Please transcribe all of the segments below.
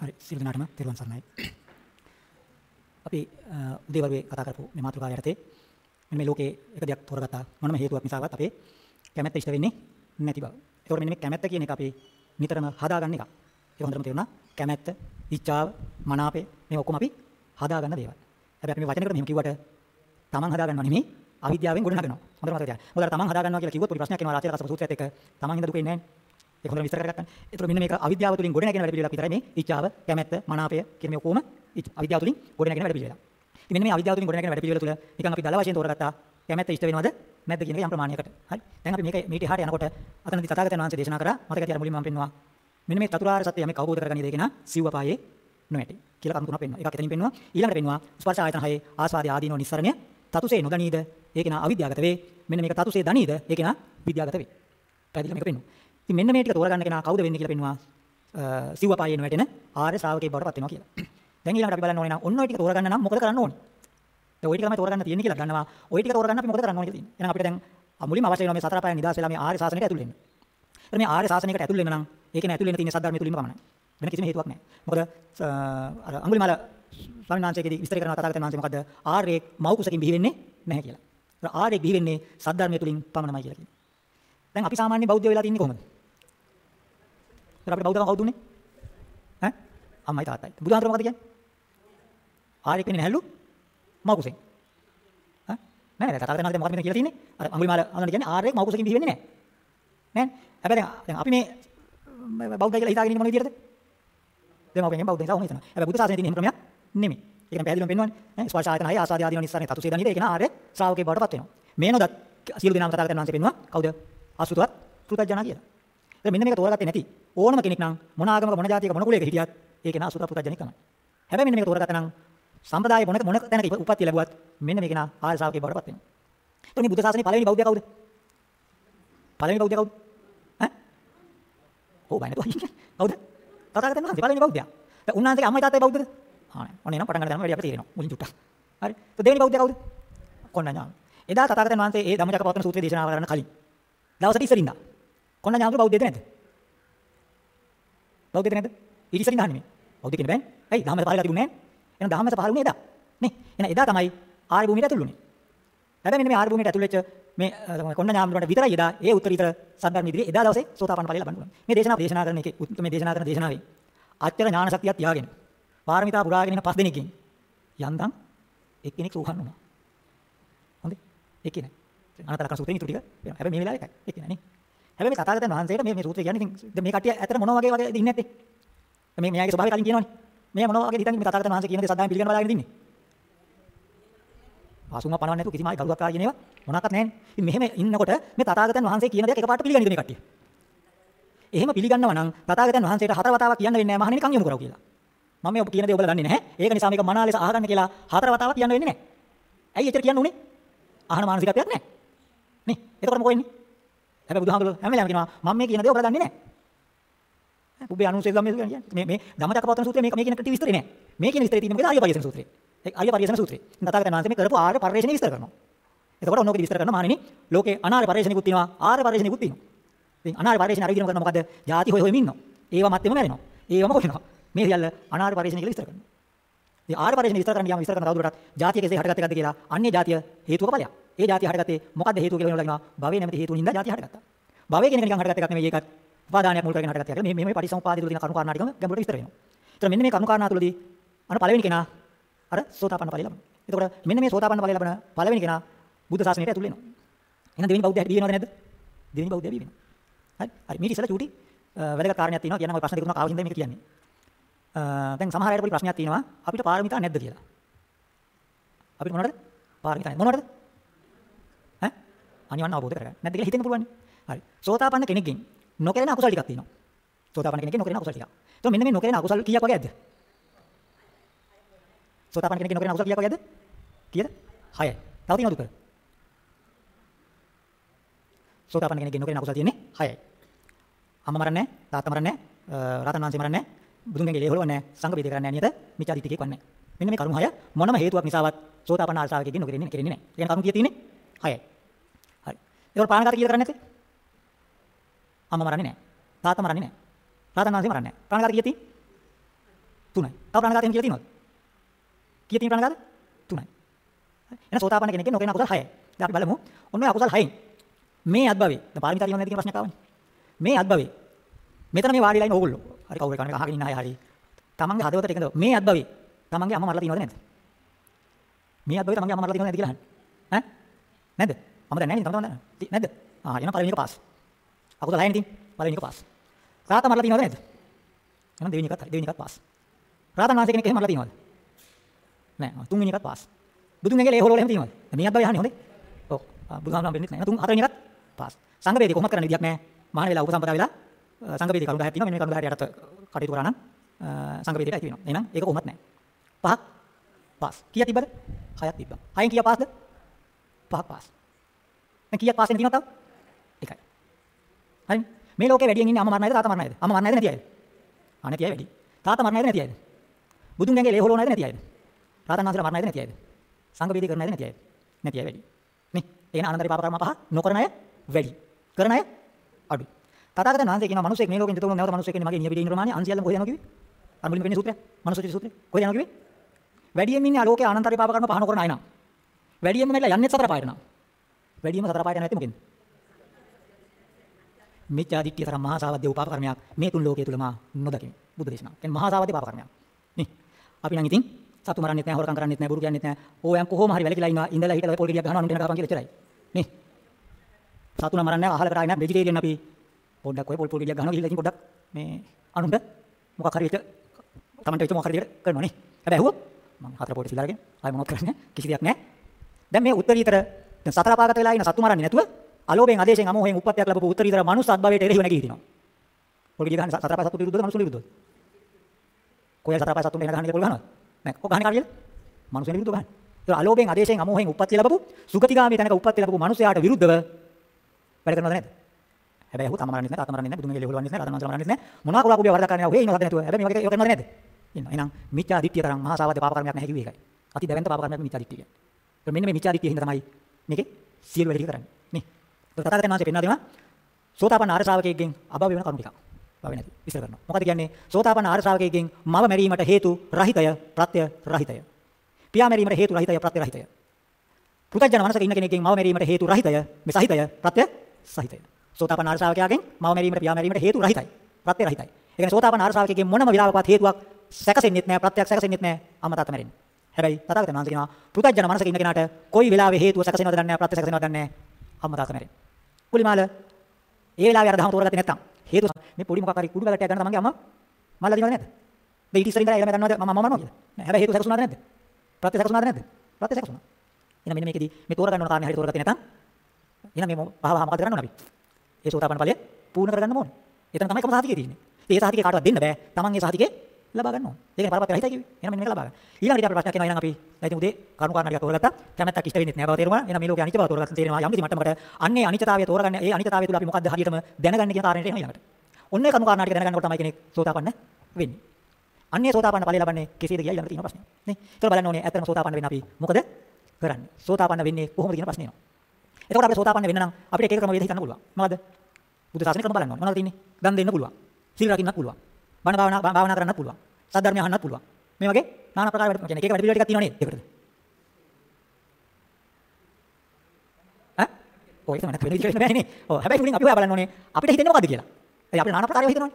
හරි සියලු දෙනාටම තෙරුවන් සරණයි. අපි උදේ වරුවේ කතා කරපු මේ මාතෘකාව යටතේ මෙන්න මේ ලෝකේ එක දෙයක් තෝරගත්තා මොනම හේතුවක් නිසාවත් අපේ කැමැත්ත ඉෂ්ට වෙන්නේ නැති බව. ඒකෝර මෙන්න මේ කැමැත්ත කියන එක අපි නිතරම හදාගන්න එක. ඒක හොඳටම තේරුණා. කැමැත්ත, ඉච්ඡාව, මනාපය මේ ඔක්කොම අපි හදාගන්න දේවල්. හැබැයි අපි මේ වචනයකට මෙහෙම කිව්වට තමන් හදාගන්නව නෙමෙයි අවිද්‍යාවෙන් ගොඩනගනවා. හොඳට මතක තියාගන්න. මොකද තමන් හදාගන්නවා කියලා කිව්වොත් පොඩි ප්‍රශ්නයක් එනවා රාජ්‍ය කසප සූත්‍රයත් එක්ක තමන් හින්දා දුක එන්නේ නැහැ. ඒක හොඳට විස්තර කරගන්න. ඒතර මෙන්න මේක අවිද්‍යාව තුලින් ගොඩ නැගෙන වැඩ පිළිවෙලක් විතරයි මේ ඉච්ඡාව, කැමැත්ත, මනාපය කියන මේ ඔක්කොම අවිද්‍යාව තුලින් ගොඩ නැගෙන වැඩ පිළිවෙලක්. ඉතින් මෙන්න මේ අවිද්‍යාව තුලින් ගොඩ නැගෙන වැඩ පිළිවෙල තුල නිකන් අපි දල වශයෙන් තෝරගත්තා කැමැත්ත ඉෂ්ට වෙනවද නැද්ද කියන එක යම් ප්‍රමාණයකට. හරි. දැන් අපි මේක මීට එහාට යනකොට අතනදී තථාගතයන් වහන්සේ දේශනා කරා මතක තියාගන්න මුලින්ම මම පෙන්නවා. මෙන්න මේ චතුරාර්ය සත්‍ය යමෙක් අවබෝධ කරගන්නේ දෙකේන සිව්වපායේ නොඇටි කියලා කරුණු තුනක් පෙන්වනවා. එකක් එතනින් පෙන්වනවා. ඊළඟට පෙන්වනවා ස්පර්ශ ආයතන හයේ ආස්වාදී ආදීනෝ නිස්සරණය තතුසේ නොදනීද ඒකේන අවිද්‍යාවගත වේ. මෙන්න මේක තතුසේ දනීද ඒකේන විද්‍යාවගත වේ. පැහැදිලිව මේක පෙන්වනවා. ඉතින් මෙන්න මේ ටික තෝරගන්න කෙනා කවුද වෙන්නේ කියලා පෙන්වුවා. සිව්ව පායේන වැටෙන ආර්ය ශ්‍රාවකයෙක් බවට පත් වෙනවා කියලා. දැන් ඊළඟට අපි බලන්න ඕනේ නම් ඔන්න ඔය ටික තෝරගන්න නම් මොකද කරන්න ඕනේ? දැන් ඔය ටික තමයි තෝරගන්න තියෙන්නේ කියලා ගන්නවා. ඔය ටික තෝරගන්න අපි මොකද කරන්න ඕනේ කියලා තියෙන්නේ. එහෙනම් අපිට දැන් මුලින්ම අවශ්‍ය වෙනවා මේ සතර පායන නිදාස් වෙලා මේ ආර්ය ශාසනයට ඇතුල් වෙන්න. එතන මේ ආර්ය ශාසනයකට ඇතුල් වෙන්න නම් ඒකේ ඇතුල් වෙන්න තියෙන සද්ධර්මය තුලින්ම පමණයි. වෙන කිසිම හේතුවක් නැහැ. මොකද අර අඟුලිමාල ස්වාමීන් වහන්සේකදී විස්තර කරනවා තථාගතයන් වහන්සේ මොකද්ද? ආර්යේ මව් කුසකින් බිහි වෙන්නේ නැහැ කියලා. ආර්යේ බිහි වෙන්නේ සද්ධර්මය තුලින් පමණමයි කියලා කියනවා. දැන් අපි සාමාන්‍ය බෞද්ධ වෙලා තින්නේ කොහොමද? ඒත් අපිට බෞද්ධකම කවුද උනේ? ඈ? අම්මයි තාත්තයි. බුදුහාමර මොකද කියන්නේ? ආර්යෙක් වෙන්නේ නැහැලු මව් කුසෙන්. ඈ? නෑ නෑ තථාගතයන් වහන්සේ මොකද මෙතන කියලා තින්නේ? අර අඟුලිමාල අහන්න කියන්නේ ආර්යෙක් මව් කුසකින් බිහි වෙන්නේ නැහැ. නෑ. හැබැයි දැන් අපි මේ බෞද්ධ කියලා හිතාගෙන ඉන්නේ මොන විදියටද? දෙමාපියන්ගෙන් බෞද්ධ නිසා වුණ හිතනවා. හැබැයි බුදු සාසනයේ තියෙන එහෙම ක්‍රමයක් නෙමෙයි. ඒක නම් පැහැදිලිවම පෙන්වන්නේ. ඈ ස්පර්ශ ආයතන හය ආසාදී ආදීන නිස්සාරණේ තතුසේ දණිද ඒක නා ආර්ය ශ්‍රාවකේ බවට පත් වෙනවා. මේ නොදත් සියලු දෙනාම තථාගතයන් වහන්සේ පෙන්වුවා කවුද? අසුතවත් පෘතජනා කියලා. ඒක මෙන්න මේක තෝරගත්තේ නැති ඕනම කෙනෙක් නම් මොන ආගමක මොන ජාතියක මොන කුලයක හිටියත් ඒක නා අසුතවත් පෘතජනෙක් තමයි. හැබැයි මෙන්න මේක තෝරගත්තා නම් සම්ප්‍රදායේ මොන මොන තැනක උපත්ති ලැබුවත් මෙන්න මේක නා ආර්ය ශ්‍රාවකේ බවට පත් වෙනවා. එතකොට මේ බුද්ධ ශාසනයේ පළවෙනි බෞද්ධයා කවුද? පළවෙනි බෞද්ධයා කවුද? ඈ? ඔව් බයි නේද? කවුද? තථාගතයන් වහන්සේ පළවෙනි බෞද්ධයා. දැන් උන්වහන්සේගේ අම්මයි තාත්තයි බෞද්ධද? ආ නෑ. ඔන්න එනම් පටන් ගන්න වැඩි අපිට තේරෙනවා. මුලින් චුට්ටක්. හරි. તો දෙවෙනි බෞද්ධයා කවුද? කොණ්ණඤාණ. එදා තථාගතයන් වහන්සේ ඒ ධම්මචක්කපවත්තන සූත්‍රය දේශනා කරන කලින් දවසට ඉස්සරින්දා. කොණ්ණඤාණ බෞද්ධයද නැද්ද? බෞද්ධයද නැද්ද? ඊට ඉස්සරින්දා නෙමෙයි. බෞද්ධ කියන බෑනේ. ඇයි? ධම්මචක්ක පහළ තිබුණේ නෑ. එහෙනම් ධම්මචක්ක පහළ වුණේ එදා. නේ? එහෙනම් එදා තමයි ආර්ය භූමියට ඇතුළු වුණේ. හැබැයි මෙන්න මේ ආර්ය භූමියට ඇතුළු වෙච්ච මේ කොණ්ණඤාණ වලට විතරයි එදා ඒ උත්තරීතර සද්ධර්ම ඉදිරියේ එදා දවසේ සෝතාපන්න ඵලය ලබන්න පුළුවන්. මේ දේශනාව දේශනා කරන එකේ මේ දේශනා කරන දේශනාවේ අත්‍යර ඥාන ශක්තියක් තියාගෙන පාරමිතා පුරාගෙන ඉන්න පස් දෙනෙක්ගෙන් යන්තම් එක්කෙනෙක් සූහන් වුණා. හොඳේ. එක්කෙනෙක්. අනතර කසුතේ ඉතුරු ටික වෙනවා. හැබැයි මේ වෙලාවේ එකයි. එක්කෙනා නේ. හැබැයි මේ කතාගතයන් වහන්සේට මේ මේ සූත්‍රය කියන්නේ ඉතින් මේ කට්ටිය ඇතර මොනවා වගේ වගේ ඉන්නේ නැත්තේ. මේ මෙයාගේ ස්වභාවය කලින් කියනවනේ. මේ මොනවා වගේ හිතන්නේ මේ කතාගතයන් වහන්සේ කියන දේ සද්ධායෙන් පිළිගන්න බලාගෙන ඉන්නේ. ආසුම පණවන්නේ නැතුව කිසිම ආයි ගරුවක් ආ කියන ඒවා මොනක්වත් නැහැනේ. ඉතින් මෙහෙම ඉන්නකොට මේ තථාගතයන් වහන්සේ කියන දේක් එකපාරට පිළිගන්නේ මේ කට්ටිය. එහෙම පිළිගන්නවා නම් තථාගතයන් වහන්සේට හතර වතාවක් කියන්න වෙන්නේ නැහැ මහණෙනි කන් යොමු කරව කියලා. මම මේ ඔබ කියන දේ ඔබලා දන්නේ නැහැ. ඒක නිසා මේක මනා ලෙස අහගන්න කියලා හතර වතාවක් කියන්න වෙන්නේ නැහැ. ඇයි එච්චර කියන්න උනේ? අහන මානසිකත්වයක් නැහැ. නේ? එතකොට මොකෝ වෙන්නේ? හැබැයි බුදුහාමුදුරුවෝ හැම වෙලාවෙම කියනවා මම මේ කියන දේ ඔබලා දන්නේ නැහැ. උඹේ අනුශේධ ධම්මයේ කියන්නේ මේ මේ ධම්මචක්කපවත්තන සූත්‍රය මේ මේ කියන කට විස්තරේ නැහැ. මේ කියන විස්තරේ තියෙන්නේ මොකද ආර්ය පරිශන සූත්‍රය. ඒ ආර්ය පරිශන සූත්‍රය. තථාගතයන් වහන්සේ මේ කරපු ආර්ය පරිශනේ විස්තර කරනවා. එතකොට ඔන්න ඔක විස්තර කරනවා මානෙනි ලෝකේ අනාර්ය පරිශනිකුත් තියෙනවා ආර්ය පරිශනිකුත් තියෙනවා. ඉතින් අනාර්ය පරිශන අර විදිහම කරනවා මොකද? ಜಾති හොය හොයමින් ඉන්නවා. ඒවා මැත්තේම මැරෙනවා. ඒවම කොහෙනවා. මේ සියල්ල අනාර්ය පරිශන කියලා විස්තර කරනවා. ඉතින් ආර්ය පරිශන විස්තර කරන්න ගියාම විස්තර කරන තවදුරටත් ಜಾතිය කෙසේ හටගත්තද කියලා අන්නේ ಜಾතිය හේතුක ඵලයක්. ඒ ಜಾතිය හටගත්තේ මොකද්ද හේතුව කියලා වෙනවා ලගනවා. භවයේ නැමැති හේතුන් හින්දා ಜಾතිය හටගත්තා. භවය කියන එක නිකන් හටගත්ත එකක් නෙමෙයි ඒකත් උපාදානයක් මුල් කරගෙන හටගත්ත එකක්. මේ මේ පරිසම්පාදයේ තුල තියෙන කරුණු කාරණා ටිකම ගැඹුරට විස්තර වෙනවා. ඒතර මෙන්න මේ කරුණු කාරණා තුලදී අර පළවෙනි කෙනා අර සෝතාපන්න ඵලය ලබනවා. එතකොට මෙන්න මේ සෝතාපන්න ඵලය ලබන පළවෙනි කෙනා බුද්ධ ශාසනයට ඇතුල් වෙනවා. එහෙනම් දෙවෙනි බෞද්ධයා බිහි වෙනවද නැද්ද? දෙවෙනි බෞද්ධයා බිහි වෙනවා. හරි. හරි. මේ ඉස්සෙල්ලා චූටි වැදගත් කාරණයක් තියෙනවා. කියනවා ඔය ප්‍රශ්න දෙක තුනක් ආවින්ද මේක කියන්නේ. දැන් සමහර අයට පොඩි ප්‍රශ්නයක් තියෙනවා. අපිට පාරමිතා නැද්ද කියලා. අපිට මොනවද? පාරමිතා නැද්ද? මොනවද? ඈ? අනිවාර්ය අවබෝධ කරගන්න. නැද්ද කියලා හිතෙන්න පුළුවන්. හරි. සෝතාපන්න කෙනෙක්ගෙන් නොකරන අකුසල ටිකක් තියෙනවා. සෝතාපන්න කෙනෙක්ගෙන් නොකරන අකුසල ටිකක්. එතකොට මෙන්න මේ නොකරන අකුසල කීයක් වගේ ඇද්ද? සෝතාපන්න කෙනෙක්ගෙන් නොකරන අකුසල කීයක් වගේ ඇද්ද? කීයද? 6යි. තව තියෙනවද උත්තර? සෝතාපන්න කෙනෙක්ගෙන් නොකරන අකුසල තියෙන්නේ 6යි. අම්මා මරන්නේ නැහැ, තාත්තා මරන්නේ නැහැ, රාතන් වහන්සේ මරන්නේ නැහැ, බුදුන්ගේ ලේ හොලවන්නේ නැහැ, සංඝ වේද කරන්නේ නැහැ නියත මිත්‍යාදිත්‍යකෙක් වන්නේ නැහැ. මෙන්න මේ කරුණු 6 මොනම හේතුවක් නිසාවත් සෝතාපන්න ආර්ශාවකෙකින් නොකරන්නේ නැහැ, කෙරෙන්නේ නැහැ. කියන කරුණු කීය තියෙන්නේ? 6යි. හරි. ඒකෝර ප්‍රාණඝාත කීයද කරන්නේ නැත්තේ? අම්මා මරන්නේ නැහැ. තාත්තා මරන්නේ නැහැ. රාතන් වහන්සේ මරන්නේ නැහැ. ප්‍රාණඝාත කීයද තියෙන්නේ? 3යි. තව ප්‍රාණඝාතයෙන් කියලා තියෙනවද? කීය තියෙන ප්‍රාණඝාත? 3යි. එහෙනම් සෝතාපන්න කෙනෙක්ගේ නොකරන අකුසල් 6යි. දැන් අපි බලමු. ඔන්න ඔය අකුසල් 6න් මේ අත්භවයේ දැන් පාරමිතා තියෙනවද නැති කියන ප්‍රශ්නයක් ආවනේ. මේ අත්භවයේ මෙතන මේ වාඩිලා ඉන්න ඕගොල්ලෝ. හරි කවුරු කන අහගෙන ඉන්න අය හරි. තමන්ගේ හදවතට එකද මේ අත්භවයේ තමන්ගේ අම්මා මරලා තියෙනවද නැද්ද? මේ අත්භවයේ තමන්ගේ අම්මා මරලා තියෙනවද නැද්ද කියලා අහන්න. ඈ? නැද්ද? අම්ම දැන් නැහැ නේ තමන් දන්න. නැද්ද? ආ එහෙනම් පළවෙනි එක පාස්. අකුසල 6න් ඉතින් පළවෙනි එක පාස්. රාත මරලා තියෙනවද නැද්ද? එහෙනම් දෙවෙනි එකත් හරි දෙවෙනි එකත් පාස්. රාතන් වහන්සේ කෙනෙක් එහෙම මරලා තියෙනවද? නෑ. තුන්වෙනි එකත් පාස්. බුදුන් ඇඟේ ලේ හොරවල එහෙම තියෙනවද? මේ අත්භවයේ අහන්නේ හොඳේ. ඔව්. බුදුහාමුදුරුවෝ වෙන්නේ නැහැ. තුන් හතරවෙනි එකත් පාස්. සංඝ වේදී කොහොමද කරන්න විදියක් නැහැ. මහාන වෙලා උපසම්පදා වෙලා සංඝ වේදී කරුණු 10ක් තියෙනවා. මෙන්න මේ කරුණු 10 යටත් කටයුතු කරා නම් සංඝ වේදීට ඇති වෙනවා. එහෙනම් ඒක කොහොමත් නැහැ. පහක් පාස්. කීයක් තිබ්බද? හයක් තිබ්බා. හයෙන් කීයක් පාස්ද? පහක් පාස්. දැන් කීයක් පාස් වෙන තියෙනවද තව? එකයි. හරි. මේ ලෝකේ වැඩියෙන් ඉන්නේ අම්මා මරණ අයද තාත්තා මරණ අයද? අම්මා මරණ අයද නැති අයද? ආ නැති අය වැඩි. තාත්තා මරණ අයද නැති අයද? බුදුන් ගැඟේ ලේ හොලවන අයද නැති අයද? රාතන් වහන්සේලා මරණ අයද නැති අයද? සංඝ වේදී කරන අයද නැති අයද? නැති අය වැඩි. නේ? එහෙනම් අනන්තරී පාප කර්ම පහ නොකරන අය වැඩි. කරන අය අඩුයි. තථාගතයන් වහන්සේ කියනවා මිනිසෙක් මේ ලෝකෙන් දෙතුන් නැවත මිනිසෙක් ඉන්නේ මගේ නිය පිටින් ඉන්න ප්‍රමාණය අන්සියල්ලම කොහෙද යනවා කිව්වේ? අර මුලින්ම වෙන්නේ සූත්‍රය. මනුස්සති සූත්‍රය. කොහෙද යනවා කිව්වේ? වැඩියෙන් ඉන්නේ ආලෝකයේ අනන්තරී පාප කර්ම පහ නොකරන අය නම්. වැඩියෙන්ම මෙట్లా යන්නේ සතර පායට නම්. වැඩියෙන්ම සතර පායට යන්නේ නැති මොකෙන්ද? මිත්‍යා දිට්ඨිය තරම් මහා සාවද්‍ය උපාප කර්මයක් මේ තුන් ලෝකයේ තුල මා නොදකිමි. බුදු දේශනාව. කියන්නේ මහා සාවද්‍ය පාප කර්මයක්. නේ. අපි නම් ඉතින් සතු මරන්නෙත් නැහැ, හොරකම් කරන්නෙත් නැහැ, බුරු කියන්නෙත් නැහැ. ඕයන් කොහොම හරි වැලකිලා ඉන්නවා. ඉඳලා හිටලා පොල් ගෙඩියක් ගහනවා අනුන්ට ගහපන් කියලා එච්චරයි. නේ. සතු නම් මරන්නේ නැහැ, අහල කරා නැහැ, වෙජිටේරියන් අපි. පොඩ්ඩක් ඔය පොල් පොල් ගෙඩියක් ගහනවා ගිහලා ඉතින් පොඩ්ඩක් මේ අනුන්ට මොකක් හරි වෙච්ච තමන්ට වෙච්ච මොකක් හරි දෙයක් කරනවා නේ. හැබැයි ඇහුවොත් මම හතර පොඩි සිල්ලාගෙන ආයෙ මොනවද කරන්නේ? කිසි දෙයක් නැහැ. දැන් මේ උත්තරීතර දැන් සතර පාගත වෙලා ඉන්න සතු මරන්නේ නැතුව අලෝභයෙන් ආදේශයෙන් අමෝහයෙන් උප්පත්තියක් ලැබපු උත්තරීතර මනුස්ස අත්භවයට එරෙහිව නැගී හිටිනවා. පොල් ගෙඩිය ගහන්නේ සතර පාගත සතු විරුද්ධද මනුස්සු විරුද්ධද? කොහේ සතර පාගත සතු මෙහෙම ගහන්නේ පොල් ගහනවද? නැහැ. කො ගහන්නේ කාරියද? මනුස්සයන් විරුද්ධව ගහන්නේ. ඒක අලෝභයෙන් ආදේශයෙන් අමෝහයෙන් උප්පත්තිය ලැබපු සුගතිගාමී තැනක උප්පත්තිය ලැබපු මනුස්සයාට විරුද්ධව වැඩ කරනවද නැද්ද? හැබැයි අහුව තම මරන්නේ නැහැ, තාත්තා මරන්නේ නැහැ, බුදුන් ගෙලේ හොලවන්නේ නැහැ, රතන මන්ත්‍ර මරන්නේ නැහැ. මොනවා කෝලා කුබිය වරදක් කරන්නේ නැහැ. ඔහේ ඉන්නවද නැතුව. හැබැයි මේ වගේ ඒක කරනවද නැද්ද? ඉන්නවා. එහෙනම් මිත්‍යා දිට්ඨිය තරම් මහා සාවද්‍ය පාප කර්මයක් නැහැ කිව්වේ ඒකයි. අති දැවැන්ත පාප කර්මයක් මිත්‍යා දිට්ඨිය කියන්නේ. ඒක මෙන්න මේ මිත්‍යා දිට්ඨිය හින්දා තමයි මේකේ සියලු වැඩ ටික කරන්නේ. නේ. ඒක තථාගතයන් වහන්සේ පෙන්වා දෙනවා. සෝතාපන්න ආර්ය ශ්‍රාවකයෙක්ගෙන් අභව වෙන කරුණු ටිකක්. භව නැති. විස්තර කරනවා. මොකද කියන්නේ? සෝතාපන්න ආර්ය ශ්‍රාවකයෙක්ගෙන් මව මැරීමට හේතු රහිතය, ප්‍රත්‍ය රහිතය. පියා මැරීමට හේතු රහිතය, ප්‍රත්‍ය රහිතය. පෘථජන මනසක ඉන්න කෙනෙක්ගෙන් මව මැරීමට හේතු රහිතය, මේ සහිතය, ප්‍රත්‍ය සහිතය. සෝතාපන්න ආර්ය ශ්‍රාවකයාගෙන් මව මැරීමට පියා මැරීමට හේතු රහිතයි. ප්‍රත්‍ය රහිතයි. ඒ කියන්නේ සෝතාපන්න ආර්ය ශ්‍රාවකයෙක්ගෙන් මොනම විලාපවත් හේතුවක් සැකසෙන්නෙත් නැහැ, ප්‍රත්‍යක් සැකසෙන්නෙත් නැහැ. අම්මා තාත්තා මැරෙන්නේ. හැබැයි තථාගතයන් වහන්සේ කියනවා පෘථජන මනසක ඉන්න කෙනාට කොයි වෙලාවෙ හේතුව සැකසෙනවද දන්නේ නැහැ, ප්‍රත්‍ය සැකසෙනවද දන්නේ නැහැ. අම්මා තාත්තා මැරෙන්නේ. කුලිමාල ඒ වෙලාවේ අර දහම තෝරගත්තේ නැත්තම් හේතුව මේ පොඩි මොකක් හරි කුඩු ගලටයක් ගන්න තමන්ගේ අම්මා මල්ලා දිනවද නැද්ද? දෙයි ඉතින් ඉස්සරින් ඉඳලා එළම දන්නවද මම අම්මා මරනවා කියලා? නෑ. හැබැයි හේතුව සැකසුණාද නැද්ද? ප්‍රත්‍ය සැකසුණාද නැද්ද? ප්‍රත්‍ය සැකසුණා. එහෙනම් මෙන්න මේකෙදි මේ තෝරගන්න ඕන කාරණේ හරි තෝරගත්තේ නැත්තම් එහෙනම් මේ පහව මොකද කරන්න ඕන අපි? ඒ සෝතාපන්න ඵලය පූර්ණ කරගන්න ඕනේ. එතන තමයි කොහොම සාහිතිකේ තියෙන්නේ. ඒ සාහිතිකේ කාටවත් දෙන්න බෑ. තමන් ඒ සාහිතිකේ ලබා ගන්න ඕනේ. ඒකනේ පරපත් රහිතයි කිව්වේ. එහෙනම් මෙන්න මේක ලබා ගන්න. ඊළඟට අපිට ප්‍රශ්නයක් එනවා. එහෙනම් අපි දැන් උදේ කරුණු කාරණා ටිකක් තෝරගත්තා. කැමැත්තක් ඉෂ්ට වෙන්නේ නැහැ බව තේරුණා. එහෙනම් මේ ලෝකේ අනිත්‍ය බව තෝරගත්තා තේරෙනවා. යම් කිසි මට්ටමකට අන්නේ අනිත්‍යතාවය තෝරගන්න ඒ අනිත්‍යතාවය තුළ අපි මොකද්ද හරියටම දැනගන්න කියන කාරණේට එනවා ඊළඟට. ඔන්න ඒ කරුණු කාරණා ටික දැනගන්නකොට තමයි කෙනෙක් සෝතාපන්න වෙන්නේ. අන්නේ සෝතාපන්න ඵලය ලබන්නේ කෙසේද කියලා ඊළඟට තියෙන ප්‍රශ්නය. නේ? ඒක බලන්න ඕනේ. ඇත්තටම සෝතාපන්න වෙන්න අපි මොකද කරන්නේ? සෝතාපන්න වෙන්නේ කොහොමද කියන ප්‍රශ්නේ එනවා. එතකොට අපිට සෝතාපන්න වෙන්න නම් අපිට එක එක ක්‍රම වේද හිතන්න පුළුවන්. මොනවද? බුදු සාසනේ ක්‍රම බලන්න ඕනේ. මොනවද තියෙන්නේ? දන් දෙන්න පුළුවන්. සීල රකින්නත් පුළුවන්. බණ භාවනා භාවනා කරන්නත් පුළුවන්. සද්ධර්මය අහන්නත් පුළුවන්. මේ වගේ নানা ප්‍රකාර වැඩ කියන්නේ එක වැඩ පිළිවෙල ටිකක් තියෙනවා නේද? ඒකටද? ඈ? ඔය තමයි වෙන විදිහට බෑනේ. ඔව් හැබැයි මුලින් අපි හොයා බලන්න ඕනේ අපිට හිතෙන්නේ මොකද්ද කියලා. ඒ අපිට নানা ප්‍රකාරව හිතනවනේ.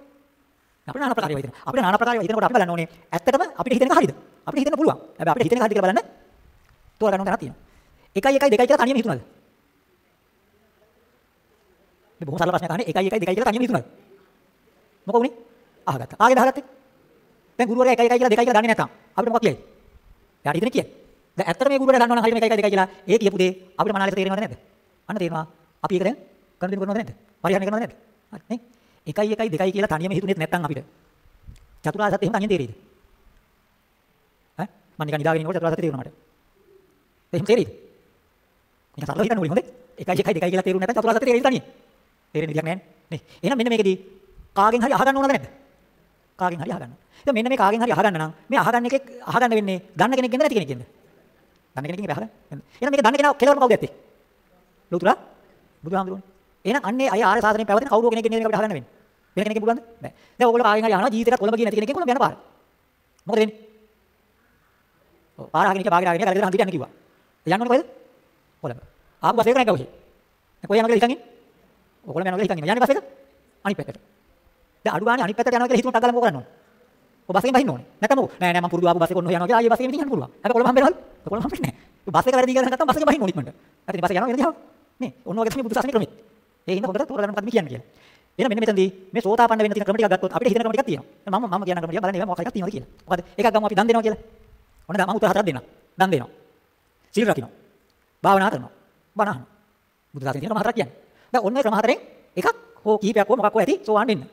අපිට নানা ප්‍රකාරව හිතනවා. අපිට নানা ප්‍රකාරව හිතනකොට අපි බලන්න ඕනේ ඇත්තටම අපිට හිතෙන එක හරියද? අපිට හිතෙන්න පුළුවන්. හැබැයි අපිට හිතෙන එක හරියද කියලා බලන්න තෝරගන්න ඕන තැනක් තියෙනවා. 1 1 2 කියලා තනියම හිතුණාද? මේ බොහොම සරල ප්‍රශ්නයක් අහන්නේ 1 1 2 කියලා තනියම හිතුණාද? මොකෝ උනේ? අහගත්තා. කාගෙද අහගත්තේ? දැන් ගුරුවරයා 1 1 කියලා 2 කියලා දන්නේ නැත්නම් අපිට මොකක් කියයි? යාට හිතෙන්නේ කියයි. දැන් ඇත්තට මේ ගුරුවරයා දන්නවනම් හරියම 1 1 2 කියලා ඒ කියපු දේ අපිට මනාලට තේරෙනවද නැද්ද? අන්න තේරෙනවා. අපි ඒක දැන් කන්ටිනියු කරනවද නැද්ද? පරිහරණය කරනවද නැද්ද? හරි නේ? 1 1 2 කියලා තනියම හිතුනේත් නැත්නම් අපිට චතුරාර්ය සත්‍ය එහෙම තනියෙන් තේරෙයිද? ඈ මම නිකන් නිදාගෙන ඉන්නකොට චතුරාර්ය සත්‍ය තේරුණා මට. එහෙම තේරෙයිද? නිකන් සරලව හිතන්න ඕනේ හොඳේ. 1 1 2 කියලා තේරුනේ නැත්නම් චතුරාර්ය සත්‍ය තේරෙයිද තනියෙන්? තේරෙන්නේ විදියක් නැහැ නේ. එහෙනම් මෙන්න මේකෙදි කාගෙන් හරි අහගන්න ඕනද නැද්ද? කාගෙන් හරි අහගන්න. දැන් මෙන්න මේ කාගෙන් හරි අහගන්න නම් මේ අහගන්න එකේ අහගන්න වෙන්නේ දන්න කෙනෙක්ගෙන්ද නැති කෙනෙක්ගෙන්ද? දන්න කෙනෙක්ගෙන් අහගන්න. එහෙනම් මේක දන්න කෙනා කෙලවරම කවුද ඇත්තේ? ලෝතුරා බුදුහාමුදුරුවනේ. එහෙනම් අන්නේ අය ආර්ය සාසනයෙන් පැවතෙන කවුරු කෙනෙක්ගෙන් නේද අපිට අහගන්න වෙන්නේ? වෙන කෙනෙක්ගෙන් පුළුවන්ද? බෑ. දැන් ඕගොල්ලෝ කාගෙන් හරි අහනවා ජීවිතේට කොළඹ ගියේ නැති කෙනෙක්ගෙන් කොළඹ යන පාර. මොකද වෙන්නේ? ඔව් පාර අහගෙන ඉන්න පාගෙන අහගෙන ගලේ හන්දිට යන්න කිව්වා. යන්න ඕනේ කොහෙද? කොළඹ. ආපු බස් එක නැග්ගා ඔහේ. දැන් කොහේ යනවා කියලා හිතන් ඉන්නේ? ඔකොළඹ යනවා කියලා හිතන් ඉන්නේ. යන්නේ බස් එක අනිත් පැත්තට. දැන් අඩු ගානේ අනිත් පැත්තට යනවා කියලා හිතුවොත් අග්ගල මොකද කරන්න ඕනේ? ඔය බස් එකෙන් බහින්න ඕනේ. නැත්නම් මොකෝ? නෑ නෑ මම පුරුදු ආපු බස් එක ඔන්න ඔය යනවා කියලා ආයේ බස් එකෙන් යන්න පුළුවන්. හැබැයි කොළඹ හම්බෙනවද? කොළඹ හම්බෙන්නේ නෑ. බස් එක වැරදි කියලා නැත්නම් බස් එකෙන් බහින්න ඕනේ ඉක්මනට. හරි බස් එක යනවා වෙන දිහාව. නේ ඔන්න ඔය තමයි බුදු සාසනේ ක්‍රමෙත්. ඒ හින්දා හොඳට තෝරගන්න මොකද්ද කියන්නේ කියලා. එහෙනම් මෙන්න මෙතනදී මේ සෝතාපන්න වෙන්න තියෙන ක්‍රම ටිකක් ගත්තොත් අපිට හිතන ක්‍රම ටිකක් තියෙනවා. මම මම කියන ක්‍රම ටික බලන්න ඒවා මොකක් එකක් තියෙනවද කියලා. මොකද එකක් ගමු අපි දන් දෙනවා කියලා. ඔන්න දැන් මම උත්තර හතරක් දෙන්නම්. දන් දෙනවා. සීල රකින්නවා. භාවනා කරනවා. බණ අහනවා. බුදු දාසෙන් තියෙන ක්‍රම හතරක් කියන්නේ. දැන් ඔන්න ඔය ක්‍රම හතරෙන් එකක් හෝ කීපයක් හෝ මොකක් හෝ ඇති සෝවාන් වෙන්න.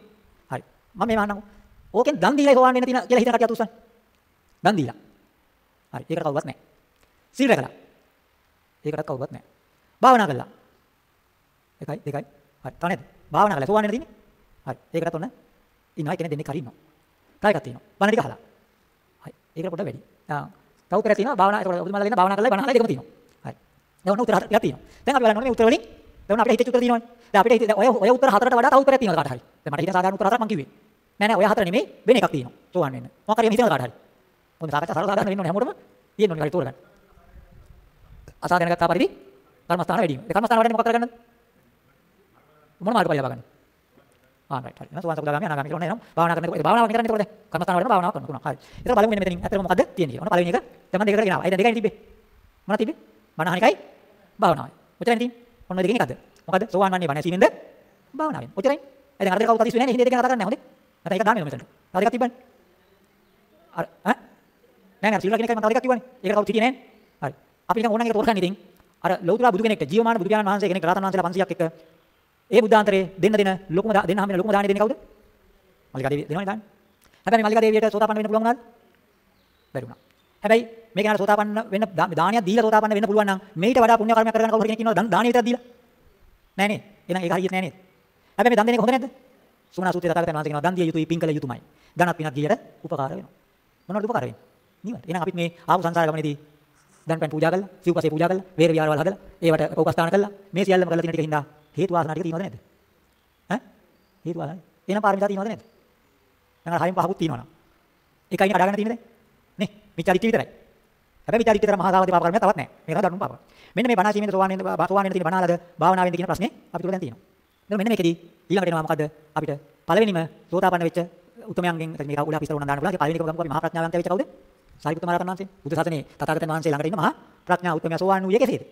හරි. මම මේ මහන්නකෝ. ඕකෙන් දන් දීලා සෝවාන් වෙන්න තියෙන කියලා හිතන කටිය අතුස්සන්. දන් දීලා. හරි. ඒකට කවුවත් නැහැ. සීල රැකලා. ඒකටත් කවුවත් නැහැ. භාවනා කළා. එකයි දෙකයි. හරි. තව නේද? භාවනා කළා සෝවාන් වෙන්න තියෙන්නේ. හරි. ඒකටත් ඔන්න ඉන්නවා කෙනෙක් දෙන්නේ කරින්නවා. තව එකක් තියෙනවා. බණ ටික අහලා. හරි. ඒකට පොඩ්ඩක් වැඩි. ආ තව උත්තරයක් තියෙනවා. භාවනා ඒකට ඔබතුමාලා දෙන්න භාවනා කරලා බණ අහලා දෙකම තියෙනවා. හරි. දැන් ඔන්න උත්තර හතරක් තියෙනවා. දැන් අපි බලන්න ඕනේ මේ උත්තර වලින් දැන් අපිට හිතේ උත්තර තියෙනවනේ. දැන් අපිට හිතේ ඔය ඔය උත්තර හතරට වඩා තව උත්තරයක් තියෙනවා කාට හරි. දැන් මට හිතෙන සාධාරණ උත්තර හතරක් මම කිව්වේ. නෑ නෑ ඔය හතර නෙමෙයි වෙන එකක් තියෙනවා. සෝවන් වෙන්න. මොකක් හරි හිතන කාට හරි. මොකද සාකච්ඡා සරල සාධාරණ වෙන්න ඕනේ හැමෝටම තියෙන්න ඕනේ හරි තෝරගන්න. අසාධාරණ ගත්තා පරිදි කර්මස්ථාන වැඩි වීම. ඒ කර්මස්ථාන වැඩන්නේ මොකක් කරගන්නද? මොන මාර්ග පරිලබ ගන්න. ආ රයිට් හරි. එහෙනම් සෝවන් සකදාගාමී අනාගාමී කියලා එනවා. භාවනා කරනකොට භාවනාව කරන්නේ එතකොට දැන් කර්මස්ථාන වැඩන භාවනාව කරනවා. හරි. ඒතර බලමු මෙන්න මෙතනින් ඇත්තටම මොකද්ද තියෙන්නේ කියලා. ඔන්න පළවෙනි එක දැන් මම දෙකට ගෙනාවා. ඒ දැන් දෙකයි තිබ්බේ. මොනවද තිබ්බේ? බණ අහන එකයි භාවනාවයි. ඔච්චරයි තියෙන්නේ. ඔන්න දෙකෙන් එකක්ද? මොකද්ද? සෝවන් වන්නේ බණ ඇසීමෙන්ද? භාවනාවෙන්. ඔච්චරයි. ඒ දැන් අර දෙක කවුරුත් අතිස් වෙන්නේ නැහැ. හිතේ දෙකෙන් කතා කරන්නේ නැහැ. හොඳේ. නැත්නම් එක දාන්න මෙතනට. තව දෙකක් තිබ්බනේ. අර ඈ? නෑ නෑ සිල්වා කියන එකයි මම තව දෙකක් කිව්වනේ. ඒක කවුරුත් හිතියේ නැහැ. හරි. අපි නිකන් ඕනනම් එක තෝරගන්න ඉතින්. අර ලෞතර බුදු කෙනෙක්ට ජීවමාන බුදු පියාණන් වහන්සේ කෙනෙක් රහතන් වහන්සේලා 500ක් එක්ක ඒ බුද්ධාන්තරේ දෙන්න දෙන ලොකුම දෙන්න හැම ලොකුම දාණය දෙන්නේ කවුද? මල්ලිකා දේවිය දෙනවනේ දාන්නේ. හැබැයි මල්ලිකා දේවියට සෝතාපන්න වෙන්න පුළුවන් වුණාද? බැරි වුණා. හැබැයි මේ කෙනාට සෝතාපන්න වෙන්න දානයක් දීලා සෝතාපන්න වෙන්න පුළුවන් නම් මේිට වඩා පුණ්‍ය කර්මයක් කරගෙන කවුරු කෙනෙක් ඉන්නවද දානය විතරක් දීලා? නෑ නේද? එහෙනම් ඒක හරියට නෑ නේද? හැබැයි මේ දන් දෙන එක හොඳ නැද්ද? සුමනා සූත්‍රයේ තථාගතයන් වහන්සේ කියනවා දන් දිය යුතුයි පින් කළ යුතුමයි. ධනත් පිනත් ගියට උපකාර වෙනවා. මොනවද උපකාර වෙන්නේ? නිවන. එහෙනම් අපිත් මේ ආපු සංසාර ගමනේදී දන් පෙන් පූජා කළා, සිව්පසේ පූජා කළා, වේර විහාරවල හදලා, ඒවට උපස්ථාන කළා. මේ සියල්ලම කරලා තියෙන ටික හින්දා හේතු වාසනා ටික තියෙනවද නැද්ද? ඈ? හේතු වාසනා. එහෙනම් පාරමිතා තියෙනවද නැද්ද? දැන් අර හයින් පහකුත් තියෙනවනම්. ඒකයි නේ කඩාගෙන තියෙන්නේ දැන්. නේ? මිච්ඡාදිත්‍ය විතරයි. හැබැයි මිච්ඡාදිත්‍ය විතර මහා සාවති පාප කර්මයක් තවත් නැහැ. මේක දරුණු පාප. මෙන්න මේ බණාසීමේ සෝවාන් වෙන සෝවාන් වෙන තියෙන බණාලද භාවනාවෙන්ද කියන ප්‍රශ්නේ අපි තුල දැන් තියෙනවා. එතකොට මෙන්න මේකෙදි ඊළඟට එනවා මොකද්ද? අපිට පළවෙනිම සෝතාපන්න වෙච්ච උතුමයන්ගෙන් මේක උඩ අපි ඉස්සර උනන් දාන්න පුළුවන්. පළවෙනි එක ගමු අපි මහා ප්‍රඥාවන්ත වෙච්ච කවුද? සාරිපුත්ත මහ රහතන් වහන්සේ. බුදු සසුනේ තථාගතයන් වහන්සේ ළඟට ඉන්න මහා ප්‍රඥා උතුමයා සෝවාන් වූයේ කෙසේද?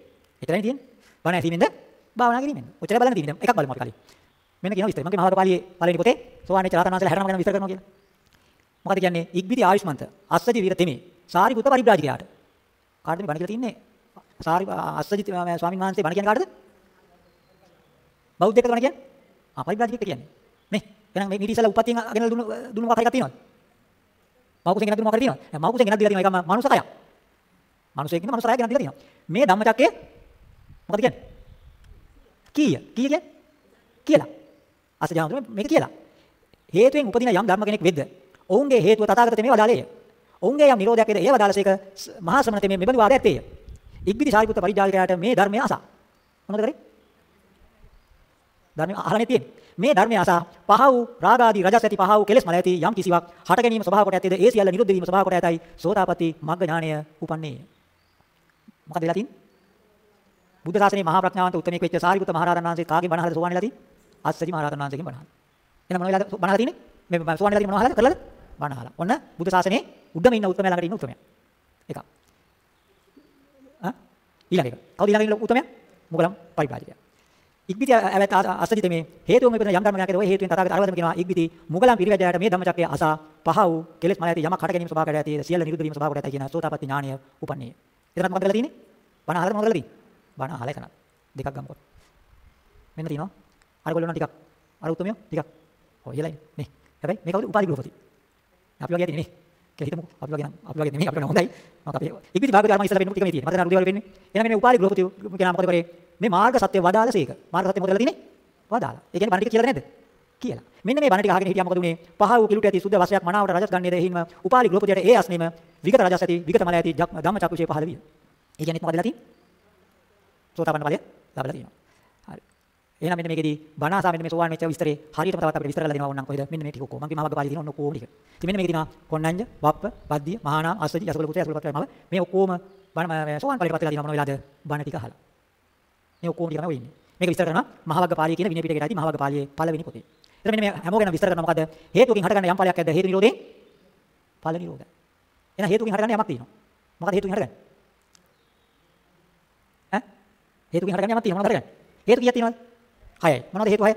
එතරම් තියෙන්නේ. බණ ඇසීමෙන්ද භාවනා කිරීමෙන්ද? ඔච්චර බලන්න තියෙන්නේ. එකක් බලමු අපි කලින්. මෙන්න කියනවා විස්තර. මගේ මහා පාළියේ පළවෙනි පොතේ සෝවාන් වෙච්ච රහතන් වහන්සේලා හැරෙනම ගැන විස්තර කරනවා කියලා. මොකද කියන්නේ? ඉක්බිති ආයුෂ්මන්ත අස්සජි වීර තෙමේ. සාරිපුත්ත පරිබ්‍රාජිකයාට. කාටද මේ බණ කියලා තින්නේ? සාරි අස්සජි ස්වාමීන් වහන්සේ බණ කියන්නේ කාටද? බෞද්ධයෙක්ද බණ කියන්නේ? ආ පරිබ්‍රාජිකයෙක් කියන්නේ. නේ. එහෙනම් මේ ඊට ඉස්සෙල්ලා උපත්යෙන් අගෙන දුන්නු දුන්නු මොකක් හරි එකක් තියෙනවද? මෞකුසෙන් ගෙනත් දුන්නු මොකක් හරි තියෙනවද? නෑ මෞකුසෙන් ගෙනත් දීලා තියෙනවා ඒකම මනුස්ස කයක්. මනුස්සයෙක් ඉන්න මනුස්ස කයක් ගෙනත් දීලා තියෙනවා. මේ ධම්මචක්කය මොකද කියන්නේ? කීය? කීය කියන්නේ? කියලා. අසජාමතුනේ මේක කියලා. හේතුවෙන් උපදින යම් ධර්ම කෙනෙක් වෙද්ද ඔවුන්ගේ හේතුව තථාගත තෙමේ වදාළේය. ඔවුන්ගේ යම් නිරෝධයක් වේද ඒ වදාළසේක මහා ශ්‍රමණ තෙමේ මෙබඳු වාදයක් තේය. ඉක්බිති සාරිපුත්ත පරිජාලකයාට මේ ධර්මය අසා. මොනවද කරේ? ධර්මය අහලානේ තියෙන්නේ. මේ ධර්මය අසා පහ වූ රාග ආදී රජස් ඇති පහ වූ කෙලෙස් මල ඇති යම් කිසිවක් හට ගැනීම ස්වභාව කොට ඇත්තේද ඒ සියල්ල නිරුද්ධ වීම ස්වභාව කොට ඇතයි සෝතාපට්ටි මග්ග ඥානය උපන්නේ. මොකද වෙලා තියෙන්නේ? බුද්ධ ශාසනයේ මහා ප්‍රඥාවන්ත උත්තමයෙක් වෙච්ච සාරිපුත්ත මහ රහතන් වහන්සේ කාගෙන් බණ අහලා සෝවාන් වෙලා තියෙන්නේ? අස්සජි මහ රහතන් වහන්සේගෙන් බණ අහලා. එහෙනම් මොනවද බණ අහලා තියෙන්නේ? මේ සෝවාන් වෙලා තියෙන්නේ මොනවද අහලාද කරලාද? බණ අහලා. ඔන්න බුද්ධ ශාසනයේ උඩම ඉන්න උත්තමයා ළඟට ඉන්න උත්තමයා. එකක්. ආ ඊළඟ එක. කවුද ඊළඟ ඉන්න උත්තමයා? මොගලම් පරිපාලකයා. ඉක්බිති ඇවැත් අසජිත මේ හේතුන් මෙපෙන යම් ධර්මයක් ඇද ඔය හේතුවෙන් තථාගත අරවදම කියනවා ඉක්බිති මුගලන් පිරිවැජයට මේ ධම්මචක්කය අසා පහ වූ කෙලෙස් මල ඇති යමක් හට ගැනීම ස්වභාවකට ඇති සියල්ල නිරුද්ධ වීම ස්වභාවකට ඇති කියන සෝතාපට්ටි ඥානය උපන්නේ. එතනත් මොකද වෙලා තියෙන්නේ? බණ අහලා මොකද වෙලා තියෙන්නේ? බණ අහලා එතනත්. දෙකක් ගමුකො. මෙන්න තියෙනවා. අර ගොල්ලෝ ටිකක්. අර උතුමියෝ ටිකක්. ඔය ඉලයි නේ. හැබැයි මේ කවුද උපාලි ගෘහපති. අපි වගේ තියෙන්නේ නේ. කියලා හිතමු. අපි වගේ නම් අපි වගේ නෙමෙයි අපිට හොඳයි. මම අපි ඉක්බිති භාගය අරම ඉස්සලා වෙන්න ටික මේ තියෙන්නේ. මට දැන් අරුදේවල වෙන්නේ. එහෙනම් මේ උපාලි ගෘහපති කෙනා මොකද කරේ? මේ මාර්ග සත්‍ය වදාළසේක. මාර්ග සත්‍ය මොකද වෙලා තියෙන්නේ? වදාලා. ඒ කියන්නේ බණ ටික කියලා නැද්ද? කියලා. මෙන්න මේ බණ ටික අහගෙන හිටියා මොකද උනේ? පහ වූ කිලුට ඇති සුද්ධ වශයක් මනාවට රජස් ගන්නේද එහිම උපාලි ගෘහපතියට ඒ අස්නෙම විගත රජස් ඇති විගත මල ඇති ධම්මචක්කුෂේ පහළ විය. ඒ කියන්නේ මොකද වෙලා තියෙන්නේ? සෝතාපන්න ඵලය ලැබලා තියෙනවා. හරි. එහෙනම් මෙන්න මේකෙදී බණාසා මෙන්න මේ සෝවාන් වෙච්ච විස්තරේ හරියටම තවත් අපිට විස්තර කරලා දෙනවා ඕනනම් කොහෙද මෙන්න මේ ටික ඔක්කොම මගේ මහවග්ග පාළියේ තියෙන ඔන්න ඔක්කොම ටික. ඉතින් මෙන්න මේකේ තියෙනවා කොණ්ණඤ්ඤ, වප්ප, බද්දිය, මහානාම, අස්සජි, යසකුල පුත්‍රය, යසකුල පත්‍රය මව මේ ඔක්කොම බණ සෝවාන් ඵලයට පත් වෙලා තියෙනවා මොන වෙලාවද? බණ ටික අහලා. මේ ඔක්කොම ටික තමයි වෙන්නේ. මේක විස්තර කරනවා මහවග්ග පාළියේ කියන විනය පිටකයටයි මහවග්ග පාළියේ පළවෙනි පොතේ. එතන මෙන්න මේ හැමෝගෙම විස්තර කරනවා මොකද? හේතුකින් හටගන්න යම් ඵලයක් ඇද්ද? හේතු නිරෝධයෙන් ඵල නිරෝධය. එහෙනම් හේතුකින් හටගන්න යමක් තියෙනවා. මොකද හේතුකින් හටගන්නේ? ඈ? හේතුකින් හටගන්න යමක් තියෙනවා මොනවද හටගන්නේ? හේතු කීයක් තියෙනවද? හයයි. මොනවද හේතු හය?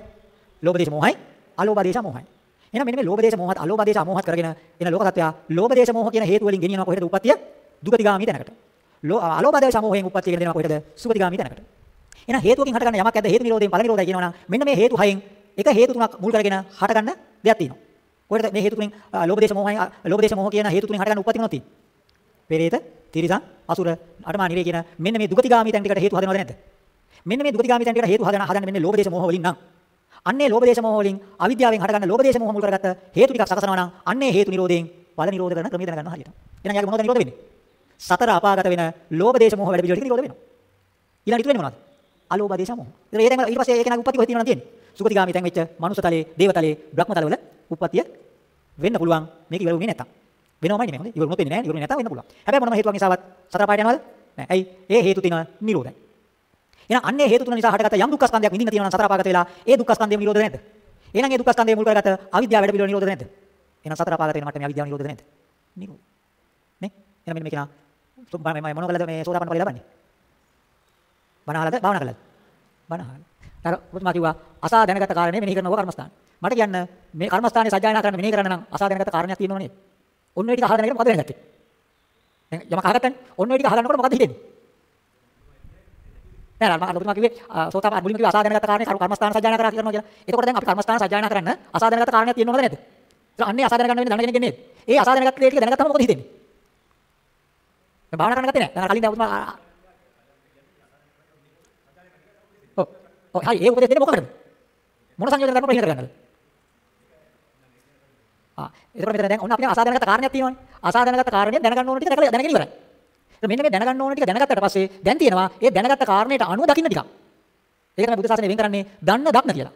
ලෝභ දේශ මොහයි, අලෝභ දේශ මොහයි. එහෙනම් මෙන්න මේ ලෝභ දේශ මොහත්, අලෝභ දේශ මොහත් කරගෙන එන ලෝක තත්ත්වය ලෝභ දේශ මොහ කියන හේතු වලින් ගෙනියනවා කොහෙටද උප්පත්තිය? දුගතිගාමී තැනකට. අලෝභ දේශ මොහෙන් උප්පත්තිය ගෙන දෙනවා කොහෙටද? සුගතිගාමී තැනකට. එහෙනම් හේතුවකින් හටගන්න යමක් ඇද්ද? හේතු නිරෝධයෙන් ඵල නිරෝධය කියනවනම් මෙන්න මේ හේතු හයෙන් එක හේතු තුනක් මුල් කරගෙන හටගන්න දෙයක් තියෙනවා. කොහෙද මේ හේතු තුනෙන් ලෝභ දේශ මොහයන් ලෝභ දේශ මොහ කියන හේතු තුනෙන් හටගන්න උප්පත්ති මොනවද තියෙන්නේ? පෙරේත, තිරිසන්, අසුර, අටමා නිරේ කියන මෙන්න මේ දුගතිගාමී තැන් ටිකට හේතු හදනවද නැද්ද? මෙන්න මේ දුගතිගාමී තැන් ටිකට හේතු හදන හදන්න මෙන්න ලෝභ දේශ මොහ වලින් නම් අන්නේ ලෝභ දේශ මොහ වලින් අවිද්‍යාවෙන් හටගන්න ලෝභ දේශ මොහ මුල් කරගත්ත හේතු ටිකක් සකසනවා නම් අන්නේ හේතු නිරෝධයෙන් ඵල නිරෝධ කරන ක්‍රමය දැනගන්න හරියට. එහෙනම් යාගේ මොනවද නිරෝධ වෙන්නේ? සතර අපාගත වෙන ලෝභ දේශ මොහ වැඩ පිළිවෙල ටික නිරෝධ වෙනවා. ඊළඟ ඉතුරු වෙන්නේ මොනවද? අලෝභ දේශ මොහ. ඒ දැන් ඊට පස්සේ ඒක නගේ උප්පත්ති කොහෙද තියෙනවද තියෙන්නේ? සුගතිගාමී තැන් වෙච්ච මනුස්ස තලයේ, දේව තලයේ, බ්‍රහ්ම තලවල උප්පත්තිය වෙන්න පුළුවන්. මේක ඉවර වුණේ නැත්තම්. වෙනවමයි නෙමෙයි හොඳේ. ඉවර වුණොත් වෙන්නේ නැහැ. ඉවර වුණේ නැත්තම් වෙන්න පුළුවන්. හැබැයි මොනම හේතුවක් නිසාවත් සතර පායට යනවද? නැහැ. ඇයි? ඒ හේතු තියෙනවා නිරෝධයි. එහෙනම් අන්නේ හේතු තුන නිසා හටගත්ත යම් දුක්ඛ ස්කන්ධයක් විඳින්න තියෙනවා නම් සතර පාගත වෙලා ඒ දුක්ඛ ස්කන්ධයම නිරෝධ නැද්ද? එහෙනම් ඒ දුක්ඛ ස්කන්ධය මුල් කරගත්ත අවිද්‍යාව වැඩ පිළිවෙල නිරෝධ නැද්ද? එහෙනම් සතර පාගත වෙන මට්ටමේ අවිද්‍යාව නිරෝධ නැද්ද? නිරෝධ. නේ? එහෙනම් මෙන්න මේක නා මම මොන කළද මේ සෝදාපන්න ඵලය ලබන්නේ? බණ අහලාද භාවනා කළාද? බණ අහලා. අර පුතුමා කිව්වා අසා දැනගත කාරණේ මෙනෙහි කරනවා කර්මස්ථාන. මට කියන්න මේ කර්මස්ථානේ සජ්ජායනා කරන්න මෙනෙහි කරන්න නම් අසා දැනගත කාරණයක් තියෙනව නේද? ඔන්න ඔය ටික අහලා දැනගෙන මොකද දැනගත්තේ? දැන් යමක් අහගත්තනේ. ඔන්න ඔය ටික අහගන්නකොට මොකද හිතෙන්නේ? නෑ නෑ මම පුතුමා කිව්වේ සෝතාපන්න මුලින්ම කිව්වා අසා දැනගත කාරණේ කර්මස්ථාන සජ්ජායනා කරා කරනවා කියලා. එතකොට දැන් අපි කර්මස්ථාන සජ්ජායනා කරන්න අසා දැනගත කාරණයක් තියෙනවද නැද්ද? ඒක අන්නේ අසා දැනගන්න වෙන්නේ දැනගෙන නේද? ඒ අසා දැනගත දේ ටික දැනගත්තම මොකද හිතෙන්නේ? මම භාවනා කරන්න ගත්තේ නෑ. දැන් කලින් දැන් පුතුමා ඔව්. ඔව් හරි ඒ උපදෙස් දෙන්නේ මොකකටද? මොන සංයෝජන කරනකොට හිතර ගන්නද? ආ ඒතකොට මෙතන දැන් ඔන්න අපිට අසා දැනගත්ත කාරණයක් තියෙනවානේ. අසා දැනගත්ත කාරණය දැනගන්න ඕන ටික දැනගෙන දැනගෙන ඉවරයි. එතන මෙන්න මේ දැනගන්න ඕන ටික දැනගත්තට පස්සේ දැන් තියෙනවා ඒ දැනගත්ත කාරණයට අනුව දකින්න ටිකක්. ඒක තමයි බුද්ධ ශාසනය වෙන් කරන්නේ දන්න දක්න කියලා.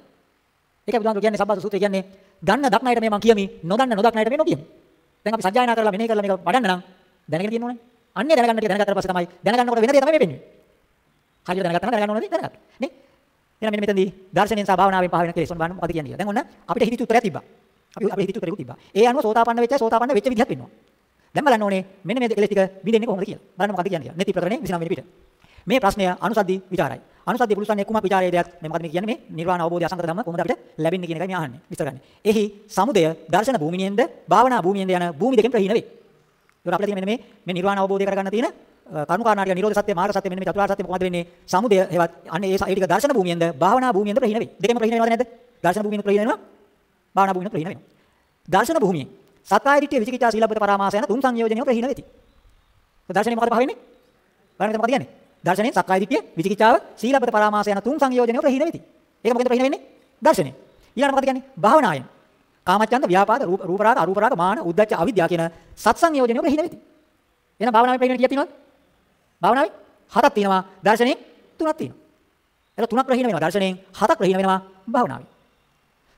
ඒකයි බුදුහාමුදුරු කියන්නේ සබ්බාස සූත්‍රය කියන්නේ දන්න දක්නයට මේ මම කියමි නොදන්න නොදක්නයට මේ නොකියමි. දැන් අපි සත්‍යයනා කරලා මෙනෙහි කරලා මේක වඩන්න නම් දැනගෙන තියෙන්න ඕනේ. අන්නේ දැනගන්න ටික දැනගත්තට පස්සේ තමයි දැනගන්නකොට වෙන දේ තමයි මේ වෙන්නේ. හරියට දැනගත්තා නම් දැනගන්න ඕන දේ දැනගත්තා. නේ? එහෙනම් මෙන්න මෙතනදී දර්ශනයෙන් සහ භාවනාවෙන් පහ වෙන කෙලෙස් වල බලන්න මොකද කියන්නේ කියලා. දැන් ඔන්න අපිට හිතිච්ච උත්තරයක් තිබ්බා. අපි අපේ හිතිච්ච උත්තරයක් තිබ්බා. ඒ අනුව සෝතාපන්න වෙච්ච සෝතාපන්න වෙච්ච විදිහක් වෙනවා. දැන් බලන්න ඕනේ මෙන්න මේ කෙලෙස් ටික විඳින්නේ කොහොමද කියලා. බලන්න මොකද කියන්නේ කියලා. නෙති ප්‍රකරණේ 29 වෙනි පිට. මේ ප්‍රශ්නය අනුසද්දි විචාරයි. අනුසද්දි පුරුෂයන් එක්කම විචාරයේ දෙයක් මේ මොකද මේ කියන්නේ මේ නිර්වාණ අවබෝධය අසංගත ධම්ම කොහොමද අපිට ලැබෙන්නේ කියන එකයි මේ අහන්නේ විස්තර ගන්න. එහි සමුදය දර්ශන භූමිනියෙන්ද භාවනා භූමියෙන්ද යන භූමි දෙකෙන් ප්‍රහීන වේ. ඒක අපිට තියෙන මෙන්න මේ මේ නිර්වාණ අවබෝධය කරගන්න තියෙන කරුණු කාරණා ටික නිරෝධ සත්‍ය මාර්ග සත්‍ය මෙන්න මේ චතුරාර්ය සත්‍ය කොහොමද වෙන්නේ? සමුදය හේවත් අන්න ඒ ඒ ටික දර්ශන භූමියෙන්ද භාවනා භූමියෙන්ද ප්‍රහීන වේ. දෙකම ප්‍රහීන වෙනවද නැද්ද? දර්ශන භූමියෙන් ප්‍රහීන වෙනවා. භාවනා භූමියෙන් ප්‍රහීන වෙනවා. දර්ශන භූමියෙන් සත්කාය දිට්ඨිය විචිකිච්ඡා සීලබ්බත පරාමාස යන තුන් සංයෝජනය ප්‍රහීන වෙති. දර්ශනේ මොකද පහ වෙන්නේ? බලන්න මොකද කියන්නේ? දර්ශනේ සක්කාය දිට්ඨිය විචිකිච්ඡාව සීලබ්බත පරාමාස යන තුන් සංයෝජනය ප්‍රහීන වෙති. ඒක මොකෙන්ද ප්‍රහීන වෙන්නේ? දර්ශනේ. ඊළඟට මොකද කියන්නේ? භාවනායෙන්. කාමච්ඡන්ද, ව්‍යාපාද, රූප රූප රාග, අරූප රාග, මාන, උද්ධච්ච, අවිද්‍යාව කියන සත් සංයෝජනය ප්‍රහීන වෙති. එහෙනම් භාවනාවේ ප්‍රහීන කීයක් තියෙනවද? භාවනාවේ හතක් තියෙනවා. දර්ශනේ තුනක් තියෙනවා. එතකොට තුනක් ප්‍රහීන වෙනවා. දර්ශනේ හතක් ප්‍රහීන වෙනවා භාවනාවේ.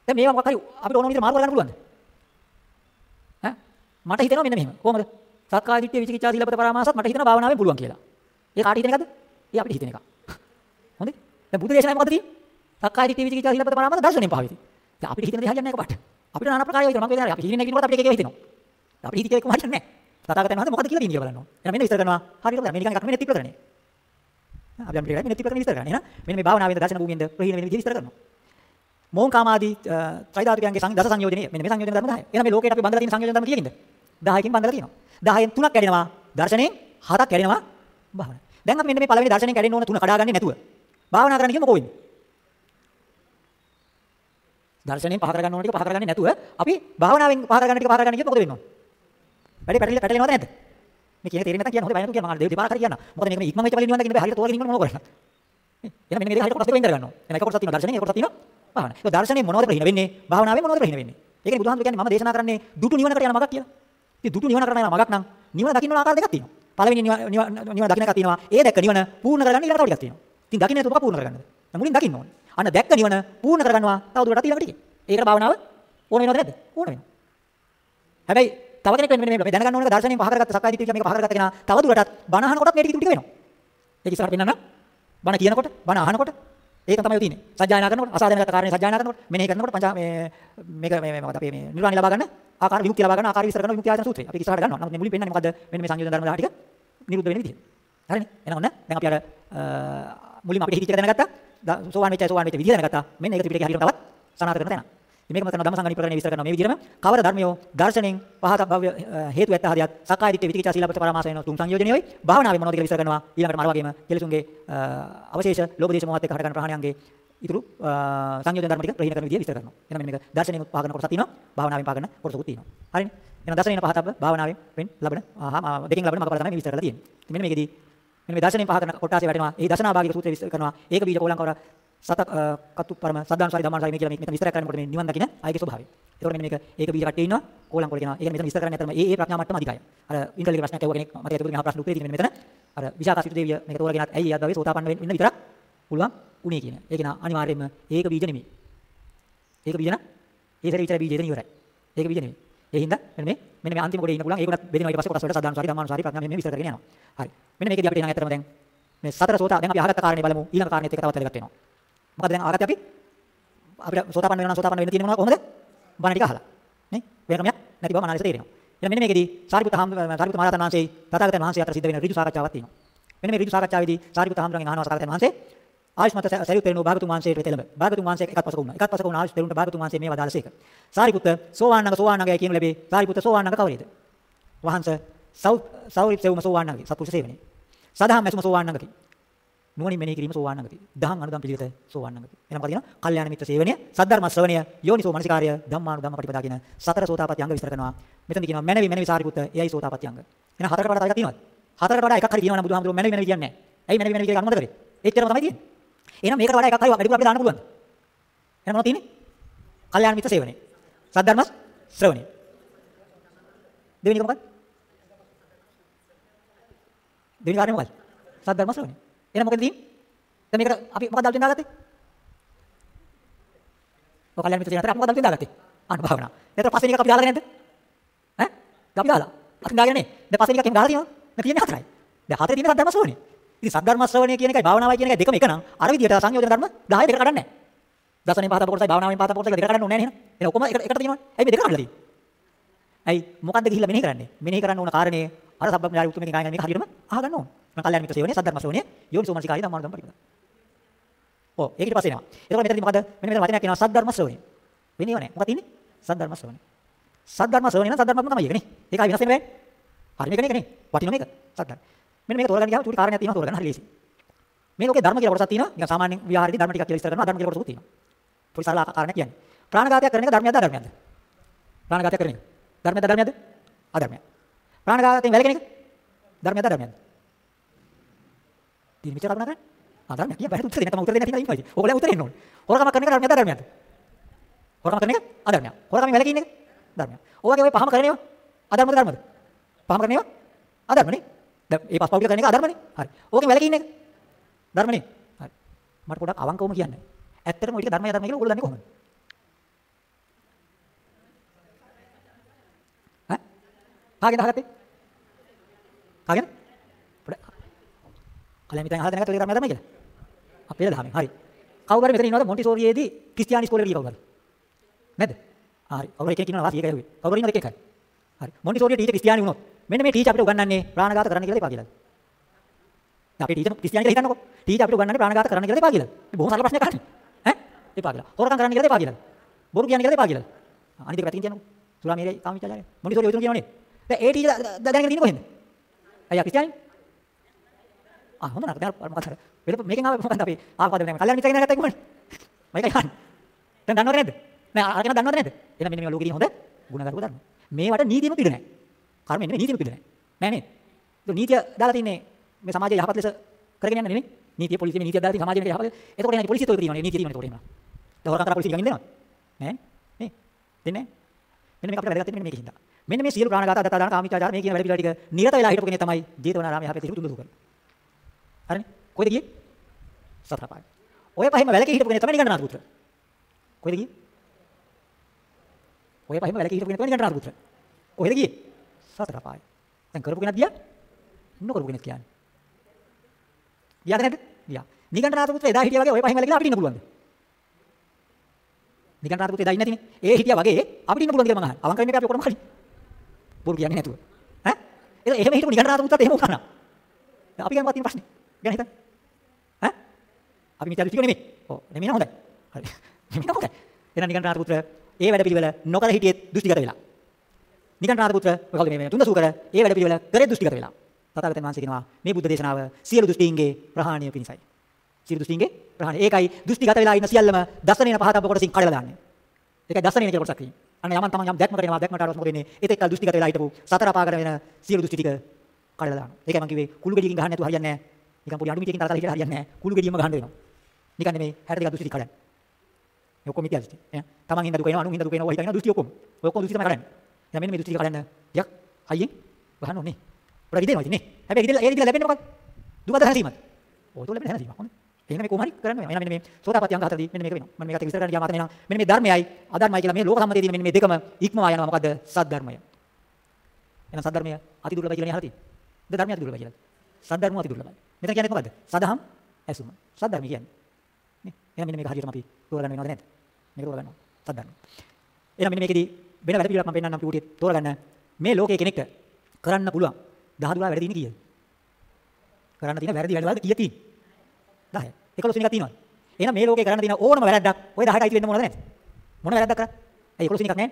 දැන් මේවා මොකක් හරි අපිට ඕන විදිහට මාරු කරගන්න පුළුවන්ද? ඈ මට හිතෙනවා මෙන්න මෙහෙම. කොහොමද? සක්කාය දිට්ඨිය විචිකිච්ඡා සීලබ්බත පරාමාසත් මට හිතෙනවා භාවනාවෙන් පුළුවන් කියලා. ඒ කාට හිතෙන එකද? ඒ අපිට හිතෙන එක. හොඳේ? දැන් බුදු දේශනාවේ මොකද තියෙන්නේ? සක්කාය දිට්ඨිය විචිකිච්ඡා සීලබ්බත පරාමාස දර්ශනෙන් පහවෙති. දැන් අපිට හිතෙන දේ හරියන්නේ නැහැ කපට. අපිට নানা ප්‍රකාරය හිතනවා. මම කියන්නේ අපි හිතන්නේ නැගිටිනකොට අපිට එක එක හිතෙනවා. අපිට හිතේ එකම හරියන්නේ නැහැ. තථාගතයන් වහන්සේ මොකද කියලා තියෙන්නේ කියලා බලන්න ඕන. එහෙනම් මෙන්න විස්තර කරනවා. හරියට මේ නිකන් එකක් නෙමෙයි නෙති ප්‍රකරණේ. අපි අපි කියන්නේ නෙති ප්‍රකරණේ විස්තර කරන්නේ. එහෙනම් මෙන්න මේ භාවනාවෙන්ද දර්ශන භූමියෙන්ද ප්‍රහීන වෙන විදිහ විස්තර කරනවා. මොහොන් කාමාදී ත්‍රිධාතුකයන්ගේ දස සංයෝජනය මෙන්න මේ සංයෝජන ධර්ම 10. එහෙනම් මේ ලෝකේට අපි බඳලා තියෙන සංයෝජන ධර්ම කීයකින්ද? 10කින් බඳලා තියෙනවා. 10න් තුනක් කැඩෙනවා දර්ශනෙන් හතක් කැඩෙනවා භාවනාව. දැන් අපි මෙන්න මේ පළවෙනි දර්ශනෙන් කැඩෙන්න ඕන තුන කඩාගන්නේ නැතුව භාවනා කරන්න කිව්ව මොකෝ වෙන්නේ? දර්ශනෙන් පහ කරගන්න ඕන ටික පහ කරගන්නේ නැතුව අපි භාවනාවෙන් පහ කරගන්න ටික පහ කරගන්න කිව්වොත් මොකද වෙන්නේ? වැඩි පැටලිලා පැටලෙනවද නැද්ද? මේ කියන තේරෙන්නේ නැත්නම් කියන්න හොඳ බය නැතුව කියන්න මම දෙපාරක් හරි කියන්න. මොකද මේක මේ ඉක්මම වෙච්ච පළින් නිවන් දකින්න බෑ හරියට තෝරගෙන ඉන්න මොන කරන්නේ? එහෙනම් මෙන්න මේ හරියට කොටස් දෙක වෙන් කරගන්නවා. එහෙනම් එක කොටසක් තියෙනවා දර්ශනේ එක කොටසක් තියෙනවා භාවනාව. ඒක දර්ශනේ මොනවද ප්‍රහීන වෙන්නේ? භාවනාවේ මොනවද ප්‍රහීන වෙන්නේ? ඒකනේ බුදුහාමුදුරු කියන්නේ මම දේශනා කරන්නේ දුටු නිවනකට යන මගක් කියලා. ඉතින් දුටු නිවන කරන යන මගක් නම් නිවන දකින්න ආකාර දෙකක් තියෙනවා. පළවෙනි නිවන නිවන දකින්න එකක් තියෙනවා. ඒ දැක්ක නිවන පූර්ණ කරගන්න ඊළඟ තව ටිකක් තියෙනවා. ඉතින් දකින්න එතකොට පූර්ණ කරගන්නද? දැන් මුලින් දකින්න ඕනේ. අන්න දැක්ක නිවන පූර්ණ කරගන්නවා තව දුරටත් ඊළඟ ටිකේ. ඒකට භාවනාව ඕන වෙනවද නැද්ද? ඕන වෙනවා. හැබැයි තව කෙනෙක් වෙන මේ දැනගන්න ඕනක දර්ශනයෙන් පහ කරගත්ත සක්කාය දිට්ඨිය මේක පහ කරගත්ත කෙනා තව දුරටත් බණ අහනකොටත් මේ ටික ටික වෙනවා. ඒක ඉස්සරහට පෙන්නන්න බණ කියනකොට බණ අහනකොට ඒක තමයි තියෙන්නේ. සත්‍යයනා කරනකොට අසාධනගත කාරණේ සත්‍යයනා කරනකොට මෙනෙහි කරනකොට පංචා මේ මේක මේ මේ මොකද අපි මේ නිර්වාණය ලබා ගන්න ආකාර විමුක්තිය ලබා ගන්න ආකාර විස්තර කරන විමුක්ති ආයතන සූත්‍රය. අපි ඉස්සරහට ගන්නවා. නමුත් මේ මුලින් පෙන්නන්නේ මොකද්ද? මෙන්න මේ සංයෝජන ධර්ම 10 ටික නිරුද්ධ වෙන විදිහ. හරිනේ? එහෙනම් ඔන්න දැන් අපි අර මුලින්ම අපිට හිතච්ච එක දැනගත්තා. සෝවාන් වෙච්ච සෝවාන් වෙච්ච විදිහ දැනගත්තා. මෙන්න ඒක ත්‍රිපිටකයේ හරියට තවත් සනාථ කරන තැන. මේක මතන ධම්මසංගණි ප්‍රකරණය විස්තර කරනවා. මේ විදිහම කවර ධර්මයෝ දර්ශනෙන් පහත භව්‍ය හේතු ඇත්ත හදියත් සක්කාය දිට්ඨි විචිකිච්ඡා සීලපත පරමාස වෙන තුන් සංයෝජනය වෙයි. භාවනාවේ මොනවද කියලා විස්තර කරනවා? ඊළඟට මර වගේම කෙලසුන්ගේ අවශේෂ ලෝභ දේශ මොහත් එක්ක හට ගන්න ප්‍රහාණයන්ගේ ඉතුරු සංයෝජන ධර්ම ටික ප්‍රහීන කරන විදිය විස්තර කරනවා. එහෙනම් මෙන්න මේක දර්ශනෙන් පහ කරන කොටසක් තියෙනවා. භාවනාවෙන් පහ කරන කොටසකුත් තියෙනවා. හරිනේ? එහෙනම් දර්ශනෙන් පහතබ්බ භාවනාවෙන් වෙන් ලබන ආහා දෙකෙන් ලබන මගපල තමයි මේ විස්තර කරලා තියෙන්නේ. මෙන්න මේකෙදී මෙන්න මේ දර්ශනෙන් පහ කරන කොටාසේ වැටෙනවා. ඒ දර්ශනාභාගික සූත්‍රය විස්තර කරනවා. ඒක බීජ කෝලංකවර සත කතු පරම සද්දානුසාරි ධම්මානුසාරි මේ කියලා මේ මෙතන විස්තර කරනකොට මේ නිවන් දකින්න ආයේ ස්වභාවය. ඒකෝර මෙන්න මේක ඒක බීජ කට්ටිය ඉන්නවා කෝලං කෝල කියනවා. ඒක මෙතන විස්තර කරන්නේ අතරම ඒ ඒ ප්‍රඥා මට්ටම අධිකයි. අර ඉන්ටර්ලික ප්‍රශ්නයක් ඇහුවා කෙනෙක් මට ඒක දුන්නේ ප්‍රශ්න උත්තර දෙන්නේ මෙතන. අර විශාකාසිත දෙවිය මේක තෝරගෙනත් ඇයි යාදවගේ සෝතාපන්න වෙන්න විතරක් පුළුවන් උනේ කියන. ඒක නා අනිවාර්යයෙන්ම ඒක බීජ නෙමෙයි. ඒක බීජ නා ඒ සැරේ විතර බීජ එතන ඉවරයි. ඒක බීජ නෙමෙයි. ඒ හින්දා මෙන්න මේ මෙන්න මේ අන්තිම කොටේ ඉන්න පුළුවන් ඒකුණත් බෙදෙනවා ඊට පස්සේ කොටස් වලට සද්දානුසාරි ධම්මානුසාරි ප්‍රඥා මේ විස්තර කරගෙන යනවා. හරි. මෙන්න මේකදී අපිට එනවා ඇත්තටම දැන් මේ සතර සෝතා දැන් අපි අහගත්ත කාරණේ බලමු ඊළඟ කාරණේත් එක තවත් වැදගත් වෙනවා. මොකද දැන් ආගත්තේ අපි අපිට සෝතාපන්න වෙනවා නම් සෝතාපන්න වෙන්න තියෙන මොනවද කොහොමද? බණ ටික අහලා. නේ? වෙන ක්‍රමයක් නැති බව මනස තේරෙනවා. එහෙනම් මෙන්න මේකෙදී සාරිපුත් හාම සාරිපුත් මහ රහතන් වහන්සේ තථාගතයන් වහන්සේ අතර සිද්ධ වෙන ඍජු සාකච්ඡාවක් තියෙනවා. මෙන්න මේ ඍජු සාකච්ඡාවේදී සාරිපුත් හාමුදුරන්ගෙන් අහනවා තථාගතයන් වහන්සේ ආයුෂ්මත සරියුත් තෙරණුව භාගතුන් වහන්සේට තෙලඹ. භාගතුන් වහන්සේ එකත් පසක වුණා. එකත් පසක වුණ ආයුෂ් තෙරණුන්ට භාගතුන් වහන්සේ මේ වදාළසේක. සාරිපුත් සෝවාන් නග සෝවාන් නගය කියන ලැබේ. සාරිපුත් සෝවාන් නග කවරේද? වහන්සේ සෞ සෞරිප් සෙව්ම සෝවාන් නගයි. සත්පුරුෂ සේවනේ. සදහම් මැසුම සෝවාන් නගති. නුවණින් මෙනෙහි කිරීම සෝවාන් නගති. දහම් අනුදම් පිළිවෙත සෝවාන් නගති. එහෙනම් මොකද කියනවා? කල්යාණ මිත්‍ර සේවනය, සද්ධර්ම ශ්‍රවණය, යෝනිසෝ මනසිකාර්ය, ධම්මානුධම්ම ප්‍රතිපදා කියන සතර සෝතාපට්ටි අංග විස්තර කරනවා. මෙතනදී කියනවා මැනවි මැනවි සාරිපුත්ත, එයයි සෝතාපට්ටි අංග. එහෙනම් හතරකට වඩා තව එකක් තියෙනවද? හතරකට වඩා එකක් හරි තියෙනවා නම් බුදුහාමුදුරුවෝ මැනවි මැනවි කියන්නේ නැහැ. ඇයි මැනවි මැනවි කියලා අනුමත කරේ? එච්චරම තමයි තියෙන්නේ. එහෙනම් මේකට වඩා එකක් හරි වැඩිපුර අපිට දාන්න පුළුවන්ද? එහෙනම් මොනවද තියෙන්නේ? කල්යාණ මිත්‍ර සේවනය. සද්ධර්ම ශ්‍රවණය. දෙවෙනි එක මොකක්ද? දෙවෙනි කාරණේ මොකක්ද? සද්ධර්ම ශ්‍රවණය. එහෙනම් මොකද තියෙන්නේ? දැන් මේකට අපි මොකක්ද දාලා දාගත්තේ? ඔය කල්යාණ මිත්‍ර සේවනයට අපි මොකක්ද දාලා දාගත්තේ? අන්න භාවනාව. එතකොට පස්වෙනි එක අපි දාලා නැද්ද? ඈ? අපි දාලා. අපි දාගෙන නේ. දැන් පස්වෙනි එක අපි දාලා තියෙනවා. දැන් තියෙන්නේ හතරයි. දැන් හතරේ තියෙන සද්ධර්ම ශ්‍රවණය. ඉතින් සද්ධර්ම ශ්‍රවණය කියන එකයි භාවනාවයි කියන එකයි දෙකම එක නම් අර විදියට සංයෝජන ධර්ම 10 දෙකට කඩන්නේ නැහැ. දසනේ පහත කොටසයි භාවනාවෙන් පහත කොටසයි දෙකට කඩන්න ඕනේ නැහැ නේද? එහෙනම් ඔක්කොම එකට එකට තියෙනවනේ. ඇයි මේ දෙක කඩලා තියෙන්නේ? ඇයි මොකද්ද ගිහිල්ලා මෙනෙහි කරන්නේ? මෙනෙහි කරන්න ඕන කාරණේ අර සබ්බඥාරි උතුමෙන් ගායන මේක හරියටම අහගන්න ඕන. මම කල්යාණ මිත්‍ර සේවනයේ සද්ධර්ම ශ්‍රවණයේ යෝනිසෝමනසිකාරී ධම්මානුගම පරිපද. ඔව් ඒක ඊට පස්සේ එනවා. එතකොට මෙතනදී මොකද? මෙන්න මෙතන වචනයක් කියනවා සද්ධර්ම ශ්‍රවණය. වෙන්නේ නැහැ. මොකක්ද තියෙන්නේ? සද්ධර්ම ශ්‍රවණය. සද්ධර්ම ශ්‍රවණය නම් සද්ධර්මම තමයි ඒක නේ. ඒකයි වෙනස් වෙන්නේ. හරි මේක නේ. වටින මේක. සද්ධර්ම. මෙන්න මේක තෝරගන්න ගියාම චූටි කාරණයක් තියෙනවා තෝරගන්න හරි ලේසි. මේ ලෝකේ ධර්ම කියලා කොටසක් තියෙනවා. නිකන් සාමාන්‍ය විහාරෙදී ධර්ම ටිකක් කියලා විස්තර කරනවා. ධර්ම කියලා කොටසකුත් තියෙනවා. පොඩි සරල කාරණයක් කියන්නේ. ප්‍රාණඝාතයක් කරන එක ධර්මයක්ද අධර්මයක්ද? ප්‍රාණඝාතයක් කරන එක. ධර්මයක්ද අධර්මයක්ද? අධර්මයක්. ප්‍රාණඝාතයෙන් වැළකෙන එක ධර්මයක්ද අධර්මයක්ද? දින විචාර කරනවා කරන්නේ. අධර්මයක් කිය බෑ උත්තර දෙන්න තමයි උත්තර දෙන්න තියෙනවා ඉතින්. ඕගොල්ලෝ උත්තර එන්න ඕනේ. හොරකම කරන එක ධර්මයක්ද අධර්මයක්ද? හොරකම කරන එක අධර්මයක්. හොරකමෙන් වැළකීම එක ධර්මයක්. ඔයගේ ඔය පහම කරන ඒවා අධර්මද ධර්මද? පහම කරන ඒවා අධර්මනේ. දැන් මේ පස් පවුල කරන එක අධර්මනේ. හරි. ඕකෙන් වැළකීම එක ධර්මනේ. හරි. මට පොඩක් අවංකවම කියන්න. ඇත්තටම ඔය ටික ධර්මය ධර්මය කියලා ඔයගොල්ලෝ දන්නේ කොහොමද? ඈ? කාගෙන්ද අහගත්තේ? කාගෙන්ද? පොඩ. කලින් මිතෙන් අහලා දැනගත්ත ඔය ධර්මය ධර්මය කියලා. අපේ දහමෙන්. හරි. කවුරු හරි මෙතන ඉන්නවද මොන්ටිසෝරියේදී ක්‍රිස්තියානි ඉස්කෝලේ ගිය කවුරුද? නැද්ද? හරි. කවුරු එකෙක් ඉන්නවද වාසිය එකයි හුවේ. කවුරු ඉන්නවද එකෙක් හරි. හරි. මොන්ටිසෝරියේ ටීචර් ක්‍රිස්තියානි වුණොත් මෙන්න මේ ටීචර් අපිට උගන්වන්නේ ප්‍රාණඝාත කරන්න කියලා එපා කියලා. අපේ ටීචර් ක්‍රිස්තියානි කියලා හිතන්නකෝ. ටීචර් අපිට උගන්වන්නේ ප්‍රාණඝාත කරන්න කියලා එපා කියලා. මේ බොහොම සරල ප්‍රශ්නයක් අහන්නේ. ඈ? එපා කියලා. හොරකම් කරන්න කියලා එපා කියලා. බොරු කියන්නේ කියලා එපා කියලා. අනිත් එක පැත්තකින් කියන්නකෝ. සුරාමීරේ කාමීචාරය. මොන්ටිසෝරි ඔය තුන කියනෝනේ. දැන් ඒ ටීචර් දැනගෙන ඉන්නේ කොහෙන්ද? අයියා ක්‍රිස්තියානි? ආ හොඳ නේද? දැන් මොකක්ද? වෙලප මේකෙන් ආවේ මොකක්ද අපි ආපද දැන් කල්යනා මිත්‍රගෙන ගත්තා කොහොමද? මයිකයි අහන්නේ. දැන් දන්නවද නැද්ද? නෑ අරගෙන දන්නවද නැද්ද? එහෙනම් මෙන්න මේ ලෝකෙදී හොඳ ගුණගරුක ධර්ම. මේවට නීතියම පිළ නැහැ. කර්මෙ නෙමෙයි නීතියම පිළ නැහැ. නෑ නේ. ඒක නීතිය දාලා තින්නේ මේ සමාජය යහපත් ලෙස කරගෙන යන්න නෙමෙයි. නීතිය පොලිසිය නීතිය දාලා තින් සමාජය මේක යහපත්. එතකොට එන්නේ පොලිසියත් ඔය තියෙනවා. නීතිය තියෙනවා එතකොට එහෙම. දැන් හොරකම් කරා පොලිසිය ගමින් දෙනවද? නෑ. නේ. දෙන්නේ නෑ. මෙන්න මේක අපිට වැදගත් වෙන්නේ මේක හින්දා. මෙන්න මේ සියලු ප්‍රාණඝාත දත්ත දාන කාමීචාචාර මේ කියන වැඩ පිළිවෙල ටික නිරත වෙලා හිටපු කෙනෙක් තමයි ජීතවනාරාමයේ යහපත් තිබු තුන්දුසු කරන්නේ. හරිනේ? කොයිද ගියේ? සතර පාය. ඔය පහෙම වැලකේ හිටපු කෙනෙක් තමයි නිගණ්ඨනාථ පුත්‍ර. කොහෙද ගියේ? ඔය පහෙම වැලකේ හිටපු කෙනෙක් තමයි නිගණ්ඨනාථ පුත්‍ර. කොහෙද ගියේ? සතර පාය. දැන් කරපු කෙනෙක් ගියා? නොකරපු කෙනෙක් කියන්නේ. ගියාද නැද්ද? ගියා. නිගණ්ඨනාථ පුත්‍ර එදා හිටියා වගේ ඔය පහෙම වැලකේ අපිට ඉන්න පුළුවන්ද? නිගණ්ඨනාථ පුත්‍ර එදා ඉන්නේ නැතිනේ. ඒ හිටියා වගේ අපිට ඉන්න පුළුවන් කියලා මම අහන්නේ. අවංක වෙන්න එක අපි ඔක්කොම හරි. බොරු කියන්නේ නැතුව. ඈ? ඒක එහෙම හිටපු නිගණ්ඨනාථ පුත්‍රත් එහෙම වුණා. දැන් අපි ගැන මොකක්ද තියෙන ප්‍රශ්නේ? ගැන හිතන්න. ඈ? අපි මිත්‍යා දෘෂ්ටික නෙමෙයි. ඔව් නෙමෙයි නේද හොඳයි. හරි. නෙමෙයි හොඳයි. එහෙනම් නිගණ්ඨනාථ පුත්‍ර ඒ වැඩ පිළිවෙල නොකර හිටියෙත් දෘෂ්ටිගත වෙලා. නිගණ්ඨනාථ පුත්‍ර කවුද මේ මේ තුන්දසූ කර ඒ වැඩ පිළිවෙල කරේ දෘෂ්ටිගත වෙලා. තථාගතයන් වහන්සේ කියනවා මේ බුද්ධ දේශනාව සියලු දෘෂ්ටීන්ගේ ප්‍රහාණය පිණිසයි. සියලු දෘෂ්ටීන්ගේ ප්‍රහාණය. ඒකයි දෘෂ්ටිගත වෙලා ඉන්න සියල්ලම දසනේන පහතබ්බ කොටසින් කඩලා දාන්නේ. ඒකයි දසනේන කියලා කොටසක් තියෙන්නේ. අන්න යමන් තමන් යම් දැක්මකට එනවා දැක්මට අරස් මොකද වෙන්නේ? ඒත් එක්ක දෘෂ්ටිගත වෙලා හිටපු සතර අපාගත වෙන සියලු දෘෂ්ටි ටික කඩලා දානවා. ඒකයි මම කිව්වේ කුළු ගෙඩියකින් ගහන්න නැතුව හරියන්නේ නැහැ. නිකන් පොඩි අඩු මිටියකින් තරතර හිටලා හරියන්නේ නැහැ. කුළු ගෙඩියම ගහන්න වෙනවා. නිකන් නෙමෙයි 60 ටික දෘෂ්ටි කඩන්න. මේ ඔක්කොම මිත්‍යා දෘෂ්ටි. ඈ තමන් හින්දා දුක එනවා අනුන් හින්දා දුක එනවා ඔය හිතගෙන දෘෂ්ටි ඔක්කොම. ඔය ඔක්කොම දෘෂ්ටි තමයි කඩන්නේ. දැන් මෙන්න මේ දෘෂ්ටි කඩන්න ටිකක් හයියෙන් ගහන්න ඕනේ. පොඩ්ඩක් ඉදෙනවා ඉතින් නේ. හැබැයි ඉදලා ඒ ඉදලා ලැබෙන්නේ මොකක්ද? දුකද හැසීමත්. ඔය තුල ලැබෙන හැසීමක් හොඳයි. එහෙනම් මේ කොහොම හරි කරන්න වෙනවා. එහෙනම් මෙන්න මේ සෝතාපට්ටි අංග හතරදී මෙන්න මේක වෙනවා. මම මේකට විස්තර කරන්න ගියාම අතන එනවා. මෙන්න මේ ධර්මයයි අධර්මයයි කියලා මේ ලෝක සම්මතයේ තියෙන මෙන්න මේ දෙකම ඉක්මවා යනවා. මොකද්ද? සද්ධර්මය. එහෙනම් සද්ධර්මය අති දුර්ලභයි කියලා නේ අහලා තියෙන්නේ. ද ධර්මය අති දුර්ලභයි කියලා. සද්ධර්ම අති දුර්ලභයි. මෙතන කියන්නේ මොකද්ද? සදහම් ඇසුම. සද්ධර්මය කියන්නේ. නේ. එහෙනම් මෙන්න මේක හරියටම අපි තෝරගන්න වෙනවද නැද්ද? මේක තෝරගන්නවා. සද්ධර්මය. එහෙනම් මෙන්න මේකෙදි වෙන වැඩ පිළිවෙලක් මම පෙන්නන්නම් පිටුටිය තෝරගන්න. මේ ලෝකයේ කෙනෙක්ට කරන්න පුළුවන් 10 12 වැඩ තියෙන්නේ කීයද? කරන්න තියෙන වැරදි වැඩ වලද කීය තියෙන්නේ? 10. 11 වෙනි එකක් තියෙනවද? එහෙනම් මේ ලෝකේ කරන්න තියෙන ඕනම වැරද්දක් ඔය 10ට අයිති වෙන්න මොනවද නැද්ද? මොන වැරද්දක් කරා? ඇයි 11 වෙනි එකක් නැහැ?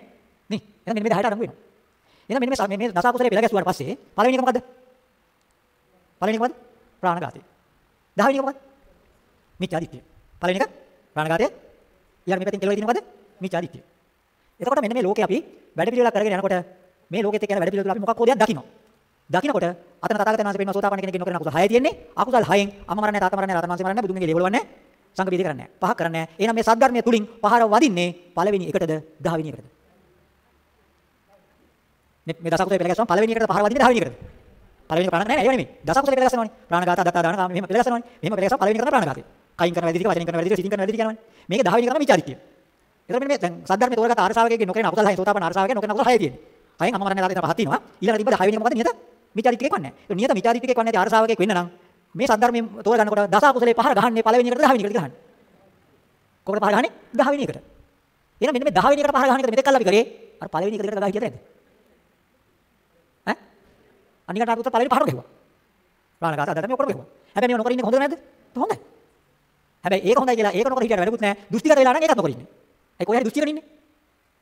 නේ. එහෙනම් මෙන්න මේ 10ට අරන් වෙනවා. එහෙනම් මෙන්න මේ මේ දසා කුසලේ පෙළ ගැසුවාට පස්සේ පළවෙනි එක මොකද්ද? පළවෙනි එක මොකද්ද? ප්‍රාණඝාතය. 10 වෙනි එක මොකද්ද? මිත්‍යාදිත්‍ය. පළවෙනි එක ප්‍රාණඝාතය. ඊළඟ මේ පැත්තෙන් කෙලවෙ තියෙන මොකද්ද? මිත්‍යාදිත්‍ය. එතකොට මෙන්න මේ ලෝකේ අපි වැඩ පිළිවෙලක් කරගෙන යනකොට මේ ලෝකෙත් එක්ක යන වැඩ පිළිවෙල තුළ අපි මොකක් හෝ දෙයක් දකිනවා. දකින්නකොට අතන තථාගතයන් වහන්සේ පෙන්වන සෝතාපන්න කෙනෙක්ගේ නොකරන අකුසල 6 තියෙන්නේ. අකුසල 6න් අම්ම මරන්නේ තාත්තා මරන්නේ රතන වහන්සේ මරන්නේ බුදුන්ගේ ලේවලවන්නේ සංඝ බීජ කරන්නේ පහක් කරන්නේ එහෙනම් මේ සද්ධර්මයේ තුලින් පහර වදින්නේ පළවෙනි එකටද 10 වෙනි එකටද මේ දසකුසලේ පෙළ ගැස්සම පළවෙනි එකට පහර වදින්නේ 10 වෙනි එකටද පළවෙනි එක ප්‍රාණ නෑ ඒව නෙමෙයි. දසකුසලේ පෙළ ගැස්සනවනේ ප්‍රාණඝාත අදත්තා දාන කාම මෙහෙම පෙළ ගැස්සනවනේ මෙහෙම පෙළ ගැස්සම පළවෙනි එක තමයි ප්‍රාණඝාතය. කයින් කරන වැඩි ටික වචනෙන් කරන වැඩි ටික සිතින් කරන වැඩි ටික යනවනේ. මේක 10 වෙනි එක තමයි මිච්ඡාදිත්‍ය එතකොට මෙන්න මේ දැන් සද්ධර්මයේ තෝරගත්ත ආරසාවකගේ නොකරන අකුසල 6 සෝතාපන්න ආරසාවකගේ නොකරන අකුසල 6 තියෙන්නේ කයින් අම්ම මරන්නේ තාත්තා පහක් තියෙනවා. ඊළඟට තිබ්බ 10 වෙනි එක මොකද්ද? නියත මිත්‍යාදිත්‍යයක් වන්නේ නැහැ. ඒ නියත මිත්‍යාදිත්‍යයක් වන්නේ නැති අරසාවකයක් වෙන්න නම් මේ සද්ධර්මයෙන් තෝර ගන්නකොට දස කුසලේ පහර ගහන්නේ පළවෙනි එකට 10 වෙනි එකට ගහන්නේ. කොකට පහර ගහන්නේ? 10 වෙනි එකට. එහෙනම් මෙන්න මේ 10 වෙනි එකට පහර ගහන එක මෙතෙක් කල් අපි කරේ අර පළවෙනි එකට ගහ හිටියද නැද්ද? ඈ? අනිකට අර උත්තර පළවෙනි පහර ගැහුවා. ප්‍රාණඝාත අදට මේ ඔක්කොම ගැහුවා. හැබැයි මේ නොකර ඉන්නේ හොඳ නැද්ද? හොඳයි. හැබැයි ඒක හොඳයි කියලා ඒක නොකර හිටියට වැඩකුත් නැහැ. දුස්තිගත වෙලා නම් ඒකත් නොකර ඉන්නේ. ඒ කොහේ හරි දුස්තිගත ඉන්නේ.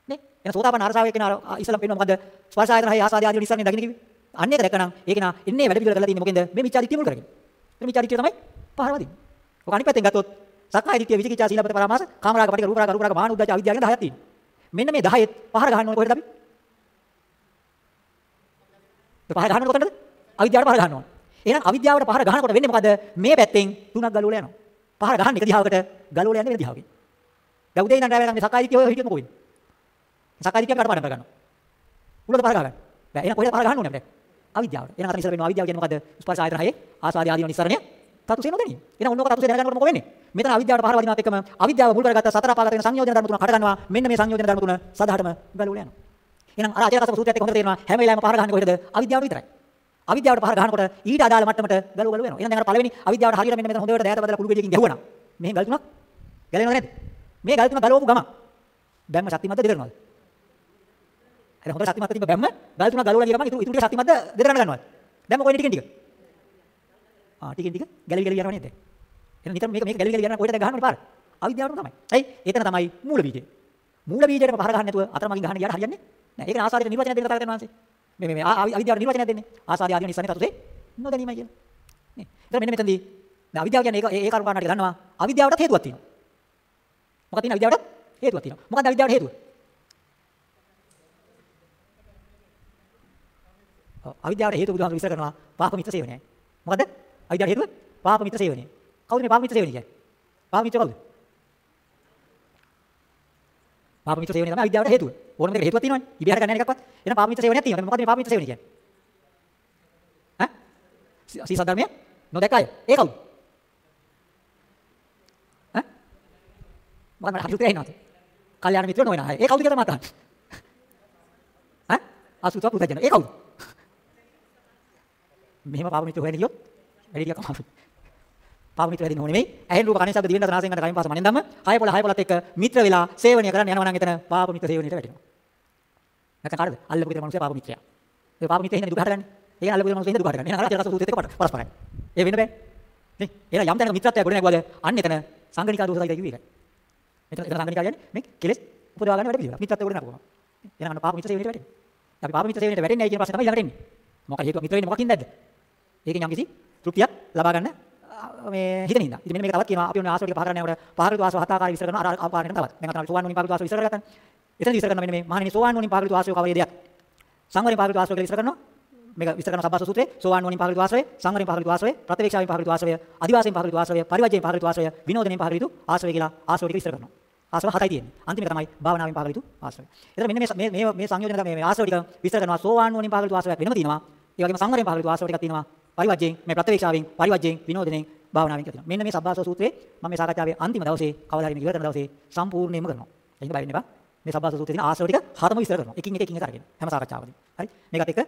නේ? එහෙනම් සෝතාපන්න අරසාවකේ කෙනා ඉස්සලම් පෙන්නුවා මොකද්ද? ස්පර්ශ ආයතන හය ආසාදී ආදී නිසානේ දකින්න කිව්වේ. අන්න ඒක දැක්කනම් ඒක නා එන්නේ වැඩ පිළිවෙල කරලා තියෙන්නේ මොකෙන්ද? මේ මිච්ඡාදිත්‍ය මුල් කරගෙන. මේ මිච්ඡාදිත්‍ය තමයි පහර වදින්නේ. ඔක අනිත් පැත්තෙන් ගත්තොත් සක්කාය දිට්ඨිය විචිකිච්ඡා සීලපත පරාමාස කාමරාග පටික රූපරාග රූපරාග මාන උද්දච්ච අවිද්‍යාව කියන 10ක් තියෙනවා. මෙන්න මේ 10ත් පහර ගහන්න ඕනේ කොහෙද අපි? පහර ගහන්න කොතනද? අවිද්‍යාවට පහර ගහන්න ඕනේ. එහෙනම් අවිද්‍යාවට පහර ගහනකොට වෙන්නේ මොකද? මේ පැත්තෙන් තුනක් ගලවලා යනවා. පහර ගහන්න එක දිහාවකට ගලවලා යන්නේ වෙන දිහාවකින්. දැන් උදේ ඉඳන් රැ වෙනකම් මේ සක්කාය දිට්ඨිය ඔය හිටියොත් මොකෝ වෙන්නේ? සක්කාය දිට්ඨිය අපිට පාඩම් කරගන්නවා. උලද පහර ගහගන්න. බෑ එහෙනම් කොහෙද පහර ගහන්න ඕනේ අපිට? අවිද්‍යාවට. එහෙනම් අතන ඉස්සර වෙනවා අවිද්‍යාව කියන්නේ මොකද්ද? ස්පර්ශ ආයතන හයේ ආස්වාදී ආදී නිස්සරණය තතුසේ නොදැනීම. එහෙනම් ඔන්නෝක තතුසේ දැනගන්නකොට මොකෝ වෙන්නේ? මෙතන අවිද්‍යාවට පහර වදිනාත් එක්කම අවිද්‍යාව මුල් කරගත්ත සතර අපාගත වෙන සංයෝජන ධර්ම තුන හට ගන්නවා. මෙන්න මේ සංයෝජන ධර්ම තුන සදාටම ගලවලා යනවා. එහෙනම් අර අජරකසප සූත්‍රයත් එක්ක හොඳට තේරෙනවා හැම වෙලාවෙම පහර ගහන්නේ කොහෙද? අවිද්‍යාවට විතරයි. අවිද්‍යාවට පහර ගහනකොට ඊට අදාළ මට්ටමට ගලව ගලව යනවා. එහෙනම් දැන් අර පළවෙනි අවිද්‍යාවට හරියට මෙන්න මෙතන හොඳට දෑත බදලා කුළු ගෙඩියකින් ගැහුවා නම් මෙහෙන් ගල් තුනක් ගැලවෙනවද නැද්ද? මේ ගල් තුන ගලවපු ගමන් බැම්ම ශක්තිමත්ද දෙදරනවද? හරි හොඳ ශක්තිමත් තිබ්බ බැම්ම ගල් තුනක් ගලවලා ගිය ගමන් ඉතුරු ඉතුරු ටික ශක්තිමත්ද දෙදරන ගන්නවද? දැන් මොකෝ ටිකෙන් ටික? ආ ටිකෙන් ටික ගැලවි ගැලවි යනවා නේද? එහෙනම් නිතර මේක මේක ගැලවි ගැලවි යනවා කොහෙද ගහන්න ඕනේ පාර? අවිද්‍යාවටම තමයි. ඇයි? එතන තමයි මූල බීජය. මූල බීජයට පහර ගහන්න නැතුව අතරමඟින් ගහන්න ගියාට හරියන්නේ නැහැ. ඒක ආසාරයට නිර්වචනය දෙන්න තරකට වහන්සේ. මේ මේ අවිද්‍යාවට නිර්වචනය දෙන්නේ. ආසාරය ආදී නිසන්නේ තතුසේ නොදැනීමයි කියලා. නේ. ඒතර මෙන්න මෙතනදී දැන් අවිද්‍යාව කියන්නේ ඒක ඒ කරුණ කාරණාට ගන්නවා. අවිද්‍යාවටත් හේතුවක් තියෙනවා. මොකක්ද තියෙන අවිද්‍යාවට? හේතුවක් තියෙනවා. මොකක්ද අවිද්‍යාවට හේතුව? ඔව් අවිද්‍යාවට හේතුව බුදුහාමුදුරු විස්තර කරනවා පාප මිත්‍ර සේවනයයි. මොකද? අවිද්‍යාවට හේතුව පාප මිත්‍ර සේවනය. කවුද මේ පාප මිත්‍ර සේවනය කියන්නේ? පාප මිත්‍ර කවුද? පාප මිත්‍ර සේවනය තමයි අවිද්‍යාවට හේතුව. ඕනම දෙයක හේතුවක් තියෙනවනේ. ඉබේ හර ගන්න නැහැ එකක්වත්. එහෙනම් පාප මිත්‍ර සේවනයක් තියෙනවා. මොකද මේ පාප මිත්‍ර සේවනය කියන්නේ? ඈ? සීසද්ධර්මය නොදැක අය. ඒ කවුද? ඈ? මොකද මට හරි සූත්‍රය එනවා. කල්යාණ මිත්‍ර නොවන අය. ඒ කවුද කියලා මට අහන්න. ඈ? අසුතව පුතජන. ඒ කවුද? මෙහෙම පාප මිත්‍ර හොයන්න ගියොත් වැඩි ටිකක් අමාරුයි. පාප මිත්‍ර වැඩි නෝ නෙමෙයි. ඇහෙන් රූප කනින් ශබ්ද දිවෙන් රස නාසයෙන් ගන්න කයින් පාස මනෙන් ධම්ම. හය පොළ හය පොළත් එක්ක මිත්‍ර වෙලා සේවනය කරන්න යනවා නම් එතන පාප මිත්‍ර සේවනයට වැටෙනවා. නැත්නම් කාටද? අල්ලපු ගෙදර මිනිස්සු පාප මිත්‍රයා. ඒ පාප මිත්‍රයා හින්දා දුක හටගන්නේ. ඒ අල්ලපු ගෙදර මිනිස්සු හින්දා දුක හටගන්නේ. එහෙනම් අර රස සූත්‍රෙත් එක්ක පරස්පරයි. ඒ වෙන්න බෑ. නේ? එහෙනම් යම් තැනක මිත්‍රත්වයක් ගොඩ නැගුවද අන්න එතන සංගණිකා දෝෂ සහිතයි කිව්වේ ඒකයි. එතන එතන සංගණිකා කියන්නේ මේ කෙලෙස් උපදවා ගන්න වැඩ පිළිවෙල. මිත්‍රත්වයක් ගොඩ නැගුවා. එහෙනම් අන්න පාප මිත්‍ර සේවනයට වැටෙන්නේ. අපි පාප මිත්‍ර සේවනයට වැටෙන්නේ ඇයි කියන ප්‍රශ්නේ තමයි ළඟට එන්නේ. මොකක් හේතුවක් මිත්‍ර වෙන්නේ මොකකින්ද නැද්ද? ඒකෙන් යම් කිසි තෘප්තියක් ලබා ගන්න මේ හිතෙන හින්දා. ඉතින් මෙන්න මේක තවත් කියනවා අපි ඔන්න ආශ්‍රව ටික පහ කරන්න යනකොට පහකටු ආශ්‍රව හත ආකාරي විස්තර කරනවා අර ආපාරණයට තවත්. දැන් අතන සෝවාන් වුණින් පහකටු ආශ්‍රව විස්තර කරගත්තා. එතන විස්තර කරනවා මෙන්න මේ මහණෙනි සෝවාන් වුණින් පහකටු ආශ්‍රව කවරේ දෙයක්. සංවරයෙන් පහකටු ආශ්‍රව කියලා විස්තර කරනවා. මේක විස්තර කරන සබ්බාස සූත්‍රයේ සෝවාන් වුණින් පහකටු ආශ්‍රවය, සංවරයෙන් පහකටු ආශ්‍රවය, ප්‍රතිවේක්ෂාවෙන් පහකටු ආශ්‍රවය, අදිවාසයෙන් පහකටු ආශ්‍රවය, පරිවර්ජයෙන් පහකටු ආශ්‍රවය, විනෝදයෙන් පහකටු ආශ්‍රවය කියලා ආශ්‍රව ටික විස්තර කරනවා. ආශ්‍රව හතයි තියෙන්නේ. අන්තිම එක තමයි භාවනාවෙන් පහකටු ආශ්‍රවය. එතන මෙන්න මේ මේ මේ සංයෝජන තමයි මේ ආශ්‍රව ටික විස්තර කරනවා සෝවාන් වුණින් පහකටු ආශ්‍රවයක් වෙනම තියෙනවා. ඒ වගේම සංවරයෙන් පහකටු ආශ්‍රව ටිකක් තියෙනවා. පරිවර්ජයෙන් මේ ප්‍රතිවේක්ෂාවෙන් පරිවර්ජයෙන් විනෝදයෙන් භාවනාවෙන් කියලා තියෙනවා. මෙන්න මේ සබ්බාසව සූත්‍රයේ මම මේ සාකච්ඡාවේ අන්තිම දවසේ කවදා හරි මේ ඉවර කරන දවසේ සම්පූර්ණයෙන්ම කරනවා. ඒක බය වෙන්න එපා. මේ සබ්බාසව සූත්‍රයේ තියෙන ආශ්‍රව ටික හතම විස්තර කරනවා. එකින් එක එකින් එක අරගෙන හැම සාකච්ඡාවකදී. හරි. මේකත් එක්ක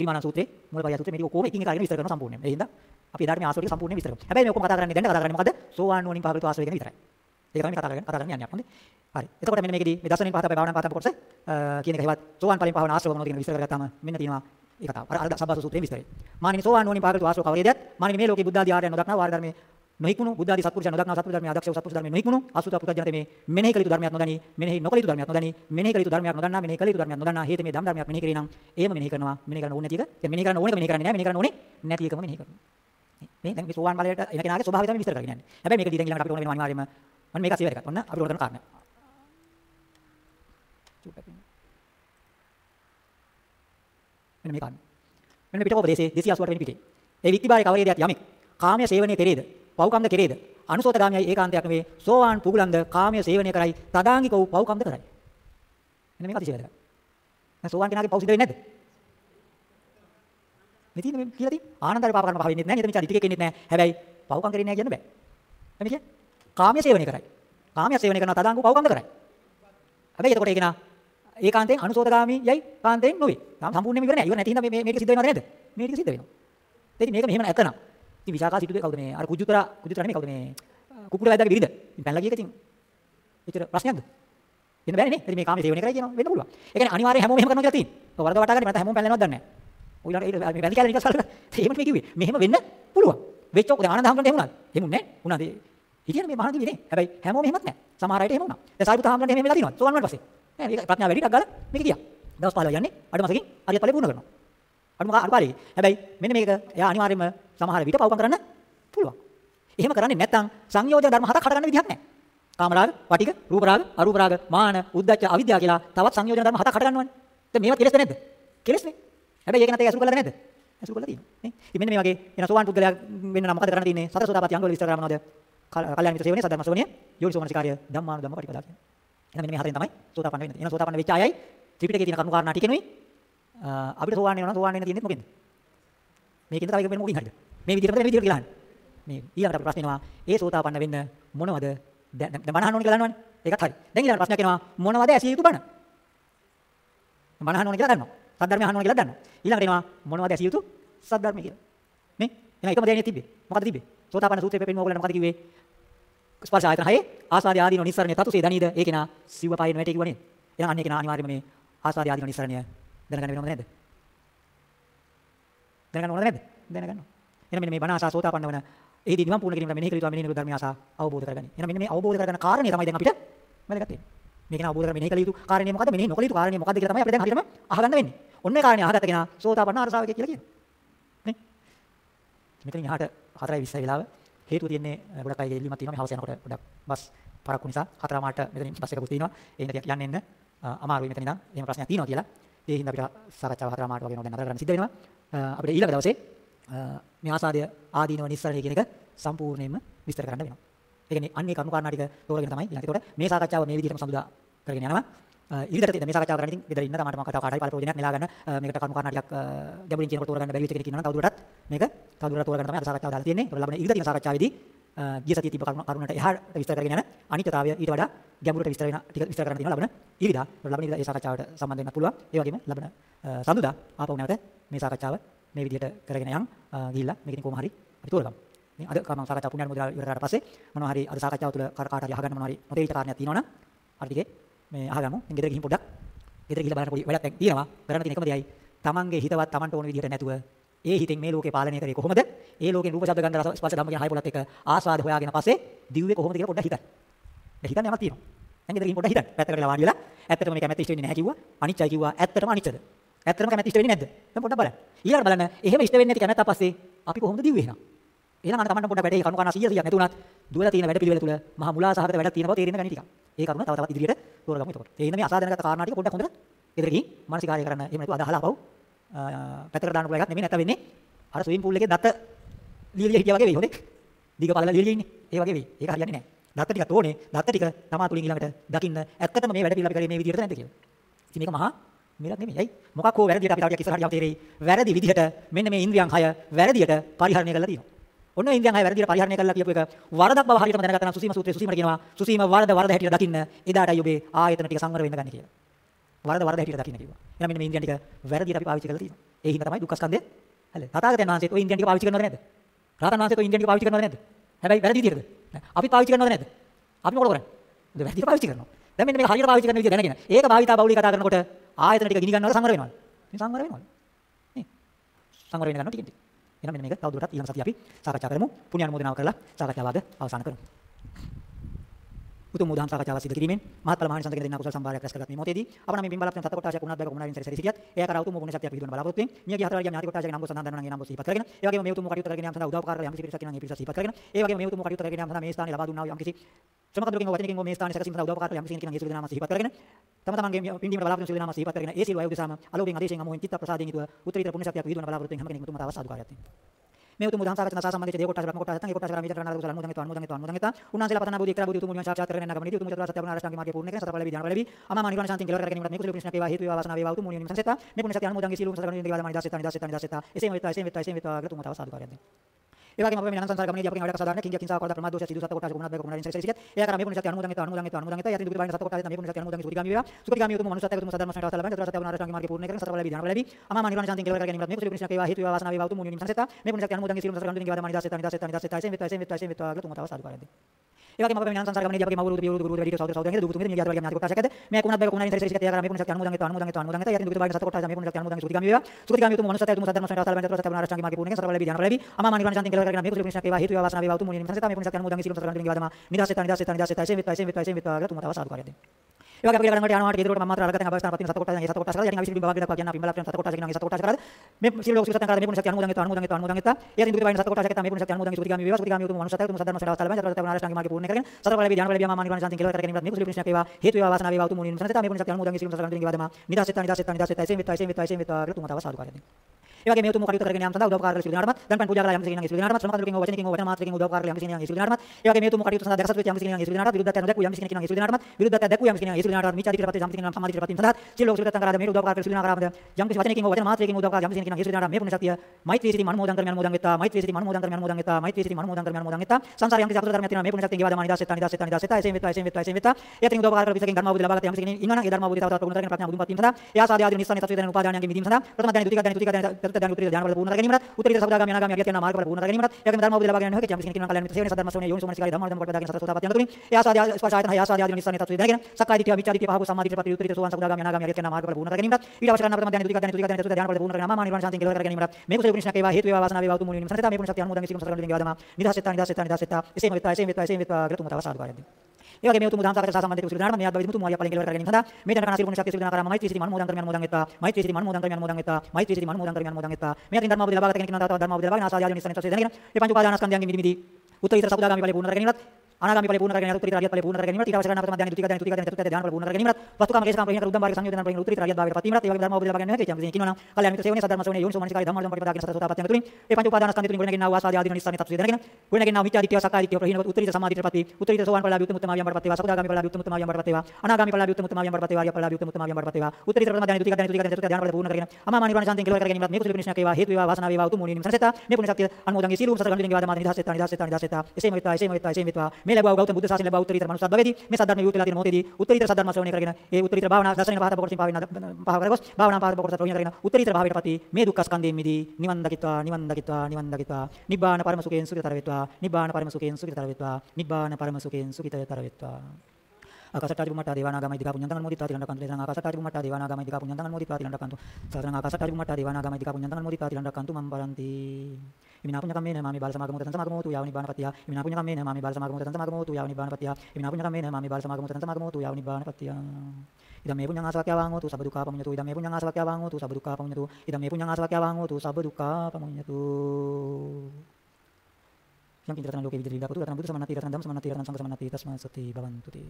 ගිමාන සූත්‍රයේ මූලපරියා සූත්‍රයේ මේක ඔක්කොම එකින් එක අරගෙන විස්තර කරනවා සම්පූර්ණයෙන්. ඒ හින්දා අපි එදාට මේ ආශ්‍රව ටික සම්පූර්ණයෙන් විස්තර කරමු. හැබැයි මේ ඔක්කොම කතා කරන්නේ දැන් කතා කරන්නේ මොකද්ද? සෝවාන් නුවණින් පහකට ආශ්‍රව ගැන විතරයි. ඒක තමයි කතා කරගෙන කතා කරගෙන යන්නේ අපොන්දේ. හරි. එතකොට මෙන්න මේකෙදී මේ දසනෙන් පහත අපි භාවනා පහත කොටස කියන එක හෙවත් සෝවාන් ඵලයෙන් පහවන ආශ්‍රව මොනවද කියන විස්තර කරගත්තාම මෙන්න තියෙනවා ඒ කතාව. අර අර සබ්බාස සූත්‍රයේ විස්තරය. මානිනි සෝවාන් නුවණින් පහකට ආශ්‍රව කවරේ දෙයක්? මානිනි මේ ලෝකේ බුද්ධ ආදී ආර්යයන් නොදක්නා වාර ධර්මයේ නොහිකුණු බුද්ධ ආදී සත්පුරුෂයන් නොදක්නා සත්පුරුෂ ධර්මයේ අදක්ෂව සත්පුරුෂ ධර්මයේ නොහිකුණු අසුත පුතජනත මේ මෙනෙහි කළ යුතු ධර්මයක් නොදනි මෙනෙහි නොකළ යුතු ධර්මයක් නොදනි මෙනෙහි කළ යුතු ධර්මයක් නොදන්නා මෙනෙහි කළ යුතු ධර්මයක් නොදන්නා හේත මේ ධම් ධර්මයක් මෙනෙහි කරේ නම් ඒම මෙනෙහි කරනවා. මෙනෙහි කරන්න ඕනේ නැති එක. දැන් මෙනෙහි කරන්න ඕනේ මෙනෙහි කරන්නේ නැහැ. මෙනෙහි කරන්න ඕනේ නැති එකම මෙනෙහි කරනවා. මේ දැන් මේ සෝවාන් ඵලයට එන කෙනාගේ ස්වභාවය තමයි විස්තර කරගෙන යන්නේ. හැබැයි මේක දී දැන් ඊළඟට අපිට ඕන වෙනවා අනිවාර්යයෙන්ම. මම මේක අසිය වැදගත් ඔන්න අපිට ඕන කරන කාරණා. මෙන්න මේ කාරණා මෙන්න පිටකෝපදේශයේ 288 වෙනි පිටේ. ඒ වික්තිබාරේ කවරේ දෙයක් යමෙක් කාමයේ සේවනයේ කෙරේද? පව්කම්ද කෙරේද? අනුසෝතගාමියයි ඒකාන්තයක් නෙවේ සෝවාන් පුගුලන්ද කාමයේ සේවනය කරයි තදාංගික වූ පව්කම්ද කරයි. මෙන්න මේක අතිශය වැදගත්. දැන් සෝවාන් කෙනාගේ පව් සිද්ධ වෙන්නේ නැද්ද? මේ තියෙන මේ කියලා තියෙන ආනන්දරේ පාප කර්ම පහ වෙන්නේ නැහැ. නේද මෙච්චර ඉතිකේ කෙන්නේ නැහැ. හැබැයි පව්කම් කරන්නේ නැහැ කියන්න බෑ. එමෙ කියන්නේ කාමයේ සේවනය කරයි. කාමයේ සේවනය කරන තදාංග වූ පව්කම්ද කරයි. හැබැයි එතකොට ඒක නා ඒකාන්තයෙන් අනුසෝතගාමී යයි කාන්තයෙන් නොවේ සම්පූර්ණයෙන්ම ඉවර නෑ ඉවර නැති හින්දා මේ මේක සිද්ධ වෙනවද නේද මේ ටික සිද්ධ වෙනවා ඉතින් මේක මෙහෙම නැත්තනම් ඉතින් විසාකා සිටුවේ කවුද මේ අර කුජුතරා කුජුතරා නෙමෙයි කවුද මේ කුකුඩ වැද්දාගේ බිරිඳ. ඉතින් පැනලා ගියක ඉතින් ඒතර ප්‍රශ්නයක්ද? වෙන බෑනේ නේ. ඉතින් මේ කාමයේ සේවනය කරයි කියනවා වෙන්න පුළුවන්. ඒ කියන්නේ අනිවාර්යයෙන් හැමෝම එහෙම කරනවා කියලා තියෙනවා. ඔය වරද වටා ගන්න මට හැමෝම පැනලනවද දන්නේ නැහැ. ඔයලාට ඒ මේ වැලි කැලේ නිකන් සල්ලා. එහෙම මේ කිව්වේ. මෙහෙම වෙන්න පුළුවන්. වෙච්ච ඔක දැන් ආනන්ද හම්බුනට එහෙම උනාද? එහෙම උන්නේ නැහැ. උනාද? හිටියනේ මේ මහානදී නේ. හැබැයි හැමෝම එහෙමත් නැහැ. සමහර අයට එහෙම වුණා. දැන් සාරිපුත හම්බුනට එහෙම වෙලා තියෙනවා. සෝවන් වුණාට පස්සේ. නෑ මේක ප්‍රඥාව වැඩි ටක් ගාලා මේක ගියා. දවස් 15 යන්නේ අඩ මාසකින් අරියත් ඵලෙ පුරන කරනවා. අඩ මාස අඩ පාරේ. හැබැයි මෙන්න මේක එයා අනිවාර්යයෙන්ම සමහර විට පව්කම් කරන්න පුළුවන්. එහෙම කරන්නේ නැත්නම් සංයෝජන ධර්ම හතක් හටගන්න විදිහක් නැහැ. කාමරාග, පටික, රූපරාග, අරූපරාග, මාන, උද්ධච්ච, අවිද්‍යාව කියලා තවත් සංයෝජන ධර්ම හතක් හටගන්නවනේ. දැන් මේවා කෙලෙස්ද නැද්ද? කෙලෙස්නේ. හැබැයි ඒක නැත්නම් ඇසුරු කළාද නැද්ද? ඇසුරු කළා තියෙනවා. නේ? ඉතින් මෙන්න මේ වගේ එන සෝවාන් පුද්ගලයා වෙන්න නම් මොකද කරන්න තියෙන්නේ? සතර සෝදාපට්ටි අංගවල විස්තර කරනවාද? කල්යාණ මිත්‍ර සේවනයේ සද්ධර්ම ශ්‍රවණය, යෝනිසෝමනසිකාර්ය, ධම්මාන ධම්ම පටිපදා කියන. එහෙනම් මෙන්න මේ හතරෙන් තමයි සෝදාපන්න වෙන්නේ. එන සෝදාපන්න වෙච්ච අයයි ත්‍රිපිටකයේ තියෙන කරුණු කාරණා ටිකෙනුයි අපිට සෝවාන් වෙනවා නම් සෝවාන් වෙන්න තියෙන්නේ මොකෙන්ද? මේකෙන්ද තව එක වෙන මොකකින් හරිද? මේ විදිහට මේ විදිහට කියලා අහන්නේ. මේ ඊළඟට අපිට ප්‍රශ්න එනවා ඒ සෝතාපන්න වෙන්න මොනවද දැන් දැන් බණ අහන්න ඕනේ කියලා දන්නවනේ. ඒකත් හරි. දැන් ඊළඟට ප්‍රශ්නයක් එනවා මොනවද ඇසිය යුතු බණ? බණ අහන්න ඕනේ කියලා දන්නවා. සද්ධර්මය අහන්න ඕනේ කියලා දන්නවා. ඊළඟට එනවා මොනවද ඇසිය යුතු සද්ධර්මය? කියලා. නේ? එහෙනම් එකම දෙයක් තිබ්බේ. මොකද්ද තිබ්බේ? සෝතාපන්න සූත්‍රයේ පෙන්නන ඕගොල්ලන් මොකද කිව්වේ? ස්පර්ශ ආයතන හයේ ආස්වාද ආදීන නිස්සරණය තතුසේ දනීද ඒ කෙනා සිව්ව පයින් වැටේ කිව්වනේ එහෙනම් අන්න ඒ කෙනා අනිවාර්යයෙන්ම මේ ආස්වාද ආදීන නිස්සරණය දැනගන්න වෙනවද නැද්ද දැනගන්න ඕනද නැද්ද දැනගන්නවා එහෙනම් මෙන්න මේ බණ ආසා සෝතාපන්න වන එහිදී නිවන් පූර්ණ කිරීමට මෙනෙහි කළ යුතු මෙනෙහි කළ ධර්මය ආසා අවබෝධ කරගනි. එහෙනම් මෙන්න මේ අවබෝධ කරගන්න කාරණේ තමයි දැන් අපිට වැදගත් වෙන්නේ. මේක න අවබෝධ කරගෙන මෙනෙහි කළ යුතු කාරණේ මොකද්ද? මෙනෙහි නොකළ යුතු කාරණේ මොකද්ද කියලා තමයි අපිට දැන් හරියටම අහගන්න වෙන්නේ. ඔන්න ඒ කාරණේ අහගත්ත කෙනා සෝතාපන්න අරසාවකේ කියලා කියනවා. නේ? මෙතනින් එහාට 4:20 වෙලාව හේතුව තියෙන්නේ ගොඩක් අයගේ ඉල්ලීමක් තියෙනවා මේ හවස යනකොට ගොඩක් බස් පරක්කු නිසා හතර මාට මෙතනින් බස් එකකුත් තියෙනවා. ඒ හින්දා යන්න එන්න අමාරුයි මෙතන ඉඳන්. එහෙම ප්‍රශ්නයක් තියෙනවා කියලා. ඒ හින්දා අපිට සාකච්ඡාව හතර මාට වගේ නෝ දැන් අද කරන්න සිද්ධ වෙනවා. අපිට ඊළඟ දවසේ මේ ආසාදය ආදීනව නිස්සරණය කියන එක සම්පූර්ණයෙන්ම විස්තර කරන්න වෙනවා. ඒ කියන්නේ අන්නේ කරුණු කාරණා ටික තෝරගෙන තමයි ඊළඟට ඒකට මේ සාකච්ඡාව මේ විදිහටම සමුදා කරගෙන යනවා. ඊළඟට මේ සාකච්ඡාව කරන්න ඉතින් ගෙදර ඉන්න තමයි මම කතාව කාටයි පළපෝජනයක් නෙලා ගන්න මේකට කරුණු කාරණා ටිකක් ගැඹුරින් කියනකොට තෝරගන්න බැරි වෙච්ච කෙනෙක් ඉන්නවා නම් තවදුරටත් මේක තවදුරටත් තෝරගන්න තමයි අද සාකච්ඡාව දාලා තියෙන්නේ. ඒකට ලබන ඊළඟ දින සාකච්ඡාවේදී ගිය සතියේ තිබ්බ කරුණට එහාට විස්තර කරගෙන යන අනිත්‍යතාවය ඊට වඩා ගැඹුරට විස්තර වෙන ටික විස්තර කරන්න තියෙනවා ලබන ඊවිදා ලබන ඊවිදා ඒ සාකච්ඡාවට සම්බන්ධ වෙන්න පුළුවන්. ඒ වගේම ලබන සඳුදා ආපහු නැවත මේ සාකච්ඡාව මේ විදිහට කරගෙන යන් ගිහිල්ලා මේකෙන් කොහොම හරි අපි තෝරගමු. මේ අද කම සාකච්ඡා පුණ්‍ය මුදල් ඉවර කරලා පස්සේ මොනවා හරි අද සාකච්ඡාව තුළ කාට හරි අහගන්න මොනවා හරි නොතේරිච්ච කාරණයක් තියෙනවනම් අර ටිකේ මේ අහගමු ඉතින් ගෙදර ගිහින් පොඩ්ඩක් ගෙදර ගිහිල්ලා බලන්න පොඩි වැඩක් දැන් තියෙනවා කරන්න තියෙන එකම දෙයයි තමන්ගේ හිතවත් තමන්ට ඕන විදිහට නැතුව ඒ හිතෙන් මේ ලෝකේ පාලනය කරේ කොහොමද? ඒ ලෝකේ රූප ශබ්ද ගන්ධ රස ස්පර්ශ ධම්ම කියන හය පොළත් එක ආස්වාද හොයාගෙන පස්සේ දිව්වේ කොහොමද කියලා පොඩ්ඩක් හිතන්න. දැන් හිතන්න යමක් තියෙනවා. දැන් ගෙදර ගිහින් පොඩ්ඩක් හිතන්න. පැත්තකට වෙලා වාඩි වෙලා ඇත්තටම මේ කැමැත්ත ඉෂ්ට වෙන්නේ නැහැ කිව්වා. අනිච්චයි කිව්වා. ඇත්තටම අනිච්චද? ඇත්තටම කැමැත්ත ඉෂ්ට වෙන්නේ නැද්ද? දැන් පොඩ්ඩක් බලන්න. ඊළඟට බලන්න. එහෙම ඉෂ්ට වෙන්නේ නැති කැමැත්ත පස්සේ අපි කොහොමද දිව්වේ එනවා? එහෙනම් අන්න තමන්ට පොඩ්ඩක් වැඩේ කණු කන 100 100ක් නැතුණත් දුවලා තියෙන වැඩ පිළිවෙල තුල මහා මුලා සහගත වැඩක් තියෙන බව තේරෙන්න ගනි ටිකක්. ඒ කරුණ තව තවත් ඉදිරියට තෝරගමු එතකොට. ඒ ඉන්න මේ අසාධනගත කාරණා ටික පොඩ්ඩක් හොඳට ගෙදර ගිහින් මානසිකාරය කරන්න. එහෙම නැතුව අදහලා පව් පැත්තකට දාන්න පුළුවන් එකක් නෙමෙයි නැත්නම් වෙන්නේ අර ස්විමින් පූල් එකේ දත ලියලිය හිටියා වගේ වෙයි හොඳේ. දිග පළල ලියලිය ඉන්නේ. ඒ වගේ වෙයි. ඒක හරියන්නේ නැහැ. දත්ත ටිකක් ඕනේ. දත්ත ටික තමා තුලින් ඊළඟට දකින්න ඇත්තටම මේ වැඩ පිළිවෙල අපි කරේ මේ විදිහට නැද්ද කියලා. ඉතින් මේක මහා මේලක් නෙමෙයි. ඇයි? මොකක් හෝ වැරදියට අපි තව ටිකක් ඉස්සරහට යව තේරෙයි. වැරදි විදිහට මෙන්න මේ ඉන්ද්‍රියන් 6 වැරදියට පරිහරණය කරලා තියෙනවා. ඔන්න ඉන්දියානු අය වැරදියට පරිහරණය කරලා කියපු එක වරදක් බව හරියටම දැනගත්තා නම් සුසීම සූත්‍රයේ සුසීමට කියනවා සුසීම වරද වරද හැටියට දකින්න එදාටයි ඔබේ ආයතන ටික සංවර වෙන්න ගන්න කියලා. වරද වරද හැටියට දකින්න කිව්වා. එහෙනම් මෙන්න මේ ඉන්දියානු ටික වැරදියට අපි පාවිච්චි කරලා තියෙනවා. ඒ හින්දා තමයි දුක්ඛ ස්කන්ධය හැලේ. තථාගතයන් වහන්සේත් ඔය ඉන්දියානු ටික පාවිච්චි කරනවද නැද්ද? රහතන් වහන්සේත් ඔය ඉන්දියානු ටික පාවිච්චි කරනවද නැද්ද? හැබැයි වැරදි විදියටද? අපි පාවිච්චි කරනවද නැද්ද? අපි මොකද කරන්නේ? ඉතින් වැරදියට පාවිච්චි කරනවා. දැන් මෙන්න මේක හරියට පාවිච්චි කරන විදිය දැනගෙන ඒක භාවිතා බෞලී කතා කරනකොට ආයතන ටික ගිනි ගන්නවද සංවර වෙනවද? මේ සංවර වෙනවද? නේ. සංවර වෙන්න ගන්නවා ටිකෙන් ටික. එහෙනම් මෙන්න මේක තවදුරටත් ඊළඟ සතිය අපි සාකච්ඡා කරමු. පුණ්‍ය අනුමෝදනාව කරලා සාකච්ඡාව අද අවසන් කරමු. උතුම් උදාහරණ සාකච්ඡාවක් සිදු කිරීමෙන් මහත්ඵල මහානිසංසක දෙන්නා කුසල සම්භාරයක් රැස් කරගත් මේ මොහොතේදී අප නම් මේ බිම්බලප්තන තත කොටාශයක් උනත් බයක කොමුණාරින් සැරසී සිටියත් එය කරා උතුම් මොගුණ ශක්තියක් පිළිබඳ බලාපොරොත්තු වෙන මියගේ හතර වර්ගයේ ඥාති කොටාශයක නම් බොසඳන් දන්නා නම් ඒ නම් බොස සිහිපත් කරගෙන ඒ වගේම මේ උතුම් කටයුතු කරගෙන යාම සඳහා උදව්පකාර යම් කිසි පිරිසක් නම් ඒ පිරිස සිහිපත් කරගෙන ඒ වගේම මේ උතුම් කටයුතු කරගෙන යාම සඳහා මේ ස්ථානයේ ලබා දුන්නා වූ යම් කිසි ශ්‍රමකතුරකින් වචනකින් මේ ස්ථානයේ සැකසීම සඳහා උදව්පකාර යම් කිසි කෙනෙක් නම් ඒ සියලු දෙනාම සිහිපත් කරගෙන තම තමන්ගේ පින්දීමට බලාපොරොත්තු සියලු දෙනාම සිහිපත් කරගෙන ඒ සියලු අය උදෙසාම අලෝකයෙන් ආදේශයෙන් අමෝහෙන් චිත්ත ප්‍රසාදයෙන් යුතුව උත්තරීතර පුණ්‍ය ශක්තියක් විදුවන බලාපොරොත්තු වෙන හැම කෙනෙකුටම තව සාදුකාරයක් තියෙනවා. මේ උතුම් බුදුන් සාකච්ඡා සහ සම්බන්ධිත දේ කොටස බ්‍රහ්ම කොටස නැත්නම් ඒ කොටස කරා මීතර කරනා කුසල අනුමෝදන් අනුමෝදන් අනුමෝදන් උන්වහන්සේලා පතන බෝධි එක්තරා බෝධි උතුම් නිවන් සාක්ෂාත් කරගෙන යන ගමනේදී උතුම් චතුරාර්ය සත්‍ය වුණ ආරෂ්ඨාංගික මාර්ගය පූර්ණ කරගෙන සතර ඵල විද්‍යාන ලැබී අමා නිවන ශාන්තිය කෙලවර කරගැනීමට මේ කුසල පිණිසක් වේවා හේතු වේවා වාසනාව වේවා උතුම් නිවන් සංසෙත්තා මේ පුණ්‍ය ශක්තිය අනුමෝදන්ගේ සීල සතර කරගෙන දේවාද මනිදාසෙත්තා නිදාසෙත්තා නිදාසෙත්තා එසේම වෙත්තා එසේම වෙත්තා එසේම වෙත්තා කියලා තුම තව සාදුකාරයක් දෙන්න. ඒ වගේම අපේ මේ සංසාර ගමනේදී අපගේ වැඩක සාධාරණ කිංග කිංසා කරදා ප්‍රමාද දෝෂ සිදු සත කොටස ගුණාත් බක ගුණාරින් සැකසෙසියත් එයා කරා මේ පුණ්‍ය ශක්තිය අනුමෝදන් එත අනුමෝදන් එත අනුමෝදන් එත යතින් දුක බයින සත කොටස මේ පුණ්‍ය ශක්තිය අනුමෝදන් සුතිගාමි වේවා සුතිගාමි උතුම් මනුෂ්‍යත්වයට උතුම් සදාර්ම සංඝ අවස්ථාව ලබන චතුරාර්ය සත්‍ය වුණ ආරෂ්ඨාංගික මාර්ගය පූර්ණ කරගෙන සතර ඵල විද්‍යාන ලැබී අමා නිවන ශාන්තිය කෙලවර කරගැනීමට මේ කුසල පිණිසක් වේවා හේතු වේවා වාසනාව වේවා උතුම් නිවන් සංසෙත්තා මේ පුණ්‍ය ශක්තිය අනුමෝදන්ගේ සීල සතර කරගෙන දේවාද මනිදාසෙත්තා නිදාසෙත්තා නිදාසෙත්තා එසේම වෙත්තා එසේම වෙත්තා එසේම වෙත්තා කියලා තුම තව සාදුකාරයක් දෙන්න ඒ වගේම අපේ ඥාන සංසාර ගමනේදී අපගේ මවුරුදු පියවරුදු ගුරුදු වැඩිහිටියෝ සහෝදර සහෝදරයන්ගේ දුක තුමේ නිගාත වර්ගයේ ඥාති කොටසක් ඇද මේ කුණත් බයක කුණාරින් සැරසී සිටියා මේ පුණ්‍ය ශක්තිය අනුමෝදන් එත අනුමෝදන් එත අනුමෝදන් එත යතින් දුක බයින සත කොටස මේ පුණ්‍ය ශක්තිය අනුමෝදන් සුතිගාමි වේවා සුතිගාමි උතුම් මනුෂ්‍යත්වයට උතුම් සදාර්ම සංඝ අවස්ථාව ලබන චතුරාර්ය සත්‍ය වුණ ආරෂ්ඨාංගික මාර්ගය පූර්ණ කරගෙන සතර ඵල විද්‍යාන ලැබී අමා නිවන ශාන්තිය කෙලවර කරගෙන මේ කුසල පිණිසක් වේවා හේතු වේවා වාසනාව වේවා උතුම් නිවන් සංසෙත්තා මේ පුණ්‍ය ශක්තිය අනුමෝදන් සීල සතර කරගෙන දේවාදම නිදාසෙත්තා නිදාසෙත්තා නිදාසෙත්තා එසේම වෙත්තා එසේම වෙත්තා එසේම වෙත්තා කියලා තුම තව සාදුකාරයක් දෙන්න ඒ වගේ අපි කරන්නේ යනවාට ගෙදරට මම මාත්‍ර අරගතෙන් අවස්ථාන පතින් සත කොටස් සත කොටස් කරලා යටින් අවිසිලි බිම්බ වගේ කියන අපි බලපෑම් සත කොටස් කියන සත කොටස් කරලා මේ සියලු ලෝක සුසතන් කරලා මේ පුණ්‍ය ශක්තිය අනුමෝදන් එත අනුමෝදන් එත අනුමෝදන් එත යටින් දුක බයින සත කොටස් කරලා මේ පුණ්‍ය ශක්තිය අනුමෝදන් සුතිගාමි වේවා සුතිගාමි උතුම් මනුෂ්‍යත්වයට උතුම් සදාර්ම සංඝ අවස්ථාව ලබන චතුරාර්ය සත්‍ය වුණ ආරෂ්ඨාංගික මාර්ගය පූර්ණ කරගෙන සතර ඵල විද්‍යාන ලැබී අමා නිවන ශාන්තිය කෙලවර කරගෙන මේ කුසල පිණිසක් වේවා හේතු වේවා වාසනාව වේවා උතුම් නිවන් සංසෙත්තා මේ පුණ්‍ය ශක්තිය අනුමෝදන් සීල සතර කරගෙන දේවාදම නිදාසෙත්තා නිදාසෙත්තා නිදාසෙත්තා එසේම වෙත්තා එසේම වෙත්තා එසේම වෙත්තා කියලා තුම තව සාදුකාරයක් දෙන්න ඒ වගේ මේ උතුම් කටයුතු කරගෙන යාම සඳහා උදව්පකාර කළ සියලු දෙනාටම දැන් පන් පූජා කළා යම් සිහිනන් සියලු දෙනාටම ශ්‍රම කඳුලකින් වචනකින් වචන මාත්‍රකින් උදව්පකාර කළ යම් සිහිනන් සියලු දෙනාටම ඒ වගේ මේ උතුම් කටයුතු සඳහා දැකසත් වෙච්ච යම් සිහිනන් සියලු දෙනාටම විරුද්ධත්වය නොදැක්වූ යම් සිහිනන් සියලු දෙනාටම විරුද්ධත්වය දැක්වූ යම් සිහිනන් සියලු දෙනාටම මිච්ඡා දිටපතේ යම් සිහිනන් සමාධි දිටපතින් සඳහා සියලු ලෝක සුරතන් කරලා මේ උදව්පකාර කළ සියලු දෙනාටම යම් කිසි වචනකින් වචන මාත්‍රකින් උදව්පකාර යම් සිහිනන් සියලු දෙනාටම මේ පුණ්‍ය ශක්තිය මෛත්‍රී සිටි මනෝදන් කරමින් අනුමෝදන් වෙත්තා මෛත්‍රී සිටි මනෝදන් කරමින් අනුමෝදන් වෙත්තා මෛත්‍රී සිටි මනෝදන් කරමින් අනුමෝදන් වෙත්තා සංසාර යම් කිසි අකුසල ධර්මයක් තියෙනවා මේ පුණ්‍ය ශක්තිය ගෙවා දමා නිදාසෙත්තා නිදාසෙත්තා නිදාසෙත්තා එසේම වෙත්තා එසේම වෙත්තා එසේම වෙත්තා යතින් උදව්පකාර කළ පිටකින් ධර්ම අවබෝධය ලබා ගත යම් සිහිනන් ඉන්නවනම් ඒ ධර්ම අවබෝධය තව තවත් ප්‍රගුණ කරගෙන ප්‍රඥා බුදුන් පත්වීම සඳහා එයා සාදී ආදී නිස්සාරණ තත්ත්වයෙන් උපාදානයන්ගෙන් මිදීම සඳහා ප්‍රථම ඥාන ද්විතික ඥාන තෘතික ඥාන චතුර්ථ ඥාන උත්තරීය ඥාන වල පූර්ණ කර ගැනීමට උත්තරීය සබදාගාමී අනාගාමී අරියත් යන මාර්ග වල පූර්ණ කර ගැනීමට එයාගේ ධර්ම අවබෝධය ලබා ගැනීම හැකි යම් කිසි කෙනෙකුට කල්යන මිත්‍ර සේවන සද්ධර්ම ශ්‍රවණය යෝනිසෝ මනසිකාරී ධම්ම ධම්ම කොට දාගෙන සතර සෝතාපට්ටි යන තුලින් එයා සාදී ස්පර්ශ ආයතන හය සාදී ආදී නිස්සාරණ තත්ත්වය දැනගෙන සක්කාය දිට්ඨිය මිච්ඡා දිට්ඨිය පහක සම්මා දිට්ඨිය ප්‍රති උත්තරීය සෝවාන් සබදාගාමී අනාගාමී අරියත් යන මාර්ග වල පූර්ණ කර ගැනීමට ඊට අවශ්‍ය කරන ප්‍රථම ඥාන ද්විතික ඥාන තෘතික ඥාන චතුර්ථ ඥාන වල පූර්ණ කරගෙන අමා නිවන ශාන්තිය කෙලවර කර ගැනීමට මේ කුසල පුණ්‍ය ශක්තිය හේතු වේවා වාසනාව වේවා උතුම් නිවන සංසත මේ පුණ්‍ය ශක්තිය අනුමෝදන් කිසිම සතර කරන දෙවියන් වාදම නිදහසෙත්තා නිදහසෙත්තා නිදහසෙත්තා. එසේම වෙත්තා එසේම වෙත්තා එසේම වෙත්තා කියලා තුම තව සාදුකාරයක් දෙන්න. ඒ වගේ මේ උතුම් දහම් සාකච්ඡා සම්බන්ධයෙන් උසිර දානවා මේ ආත්ම විදිමුතු මොලිය පලින් කෙලවර කරගෙන සඳහා මේ දරකන සිල් පුණ්‍ය ශක්තිය සිල් දාන මෛත්‍රී සිටි මනෝදන් කරමින් අනුමෝදන් වෙත්තා මෛත්‍රී සිටි මනෝදන් කරමින් අනුමෝදන් වෙත්තා මෛත්‍රී සිටි මනෝදන් කරමින් අනුමෝදන් වෙත්තා මේ අතින් ධර්ම අවබෝධය ලබා ගත කෙනෙක් නම් තව තවත් ධර්ම අවබෝධය ලබාගෙන ආසාදී ආදී නිස්සන තත්ත්වය දැනගෙන මේ පංච උපාදානස්කන්ධයන්ගෙන් මිදි මිදී උත්තරීතර සබදාගාමී ඵලය පූර්ණ කර ගැනීමත් අනාගාමී ඵලය පූර්ණ කර ගැනීමත් උත්තරීතර අරියත් ඵලය පූර්ණ කර ගැනීමත් ඊට අවශ්‍ය කරන ප්‍රථම ධ්‍යාන ද්විතීක ධ්‍යාන තෘතීක ධ්‍යාන චතුර්ථ ධ්‍යාන ඵල පූර්ණ කර ගැනීමත් වස්තුකාම කේසකාම ප්‍රහීන කර උද්දම් බාහිර සංයෝජන ප්‍රහීන උත්තරීතර අරියත් භාවයට පත්වීමත් ඒ වගේ ධර්ම අවබෝධ ලබා ගැනීම හැකියි. කියනවා නම් කල්යාණ මිත්‍ර සේවනයේ සද්ධර්ම ශ්‍රවණයේ යෝනිසෝ මනසිකාරී ධම්මානුසම ප්‍රතිපදාගෙන සතර සෝතාපට්ඨිය තුලින් ඒ පංච උපාදානස්කන්ධය තුලින් ගොඩනගෙනා වූ ආස්වාද ආදීන නිස්සාරණ තත්ත්වය දැනගෙන. ගොඩනගෙනා වූ මිත්‍යා දිට්ඨිය සක්කාය දිට්ඨිය ප්‍රහීනව උත්තරීතර සමාධියට පත්වී උත්තරීතර සෝවාන් ඵලලාභී උත්තම උත්තමාවියන් බඩපත් වේවා. සකදාගාමී ඵලලාභී උත්තම උත්තමාවියන් බඩපත් වේවා. අනාගාමී ඵලලාභී උත්තම උත්තමාවියන් බඩපත් වේවා. ආර්ය ඵලලාභී උත්තම උත්තමාවියන් බඩපත් වේවා. උත්තරීතර ප්‍රථම ධ්‍යාන ද්විතීක ධ්‍යාන තෘතීක ධ්‍යාන චතුර්ථ ධ්‍යාන ඵල පූර්ණ කරගෙන. අමාමා නිවන ශාන්තියෙන් කෙලවර කර ගැනීමත් මේ කුසල පිණිසක් වේවා. හේතු වේවා වාසනාව වේවා උතුම් මුනින් සනසෙතා මේ පුණ්‍ය ශක්තිය අනුමෝදන්ගේ සීලුම් සතර ගණිතෙන් වාද මාත නිදහස් වෙත්තා. නිදහස් වෙත්තා. නිදහස් වෙත්තා. එසේම වෙත්තා එසේම වෙත්තා එසේම වෙත්තා මේ ලැබුවා ගෞතම බුද්ධ ශාසනය ලැබුවා උත්තරීතර මනුස්සත් භවෙදී මේ සද්ධර්ම විවෘත වෙලා තියෙන මොහොතේදී උත්තරීතර සද්ධර්ම ශ්‍රවණය කරගෙන ඒ උත්තරීතර භාවනා දසනින පහත පොකොටින් පාවින පහ කරගොස්. භාවනා පහත පොකොට රෝහිණ කරගෙන උත්තරීතර භාවයට පති මේ දුක්ඛ ස්කන්ධයෙන් මිදී නිවන් දකිත්වා නිවන් දකිත්වා නිවන් දකිත්වා. නිබ්බාන පරම සුඛයෙන් සුඛිතතර වෙත්වා නිබ්බාන පරම සුඛයෙන් සුඛිතතර වෙත්වා නිබ්බාන පරම සුඛයෙන් සුඛිතතර වෙත්වා angkasa tadi bumata dewa naga maitika punya tangan mudi tadi landa kantu angkasa tadi bumata dewa naga maitika punya tangan mudi tadi Tu. kantu sasana angkasa tadi bumata dewa naga maitika punya tangan mudi tadi Tu. kantu mamparanti imina punya mami nama mi balsa magamu kamu tu yauni bana patia imina punya kami nama mi balsa magamu tetan sama kamu tu yauni bana patia imina punya kami nama mi balsa magamu tetan sama kamu tu yauni bana patia Ida punya ngasal kaya bangun tu sabar duka apa menyatu. Ida punya ngasal kaya bangun tu sabar duka apa menyatu. Ida punya ngasal kaya bangun tu sabar duka apa menyatu. Yang kita tanam luka bijak tidak. Kau tu datang sama nanti datang dam sama nanti datang sangka sama nanti tas masuk di bawah tu di.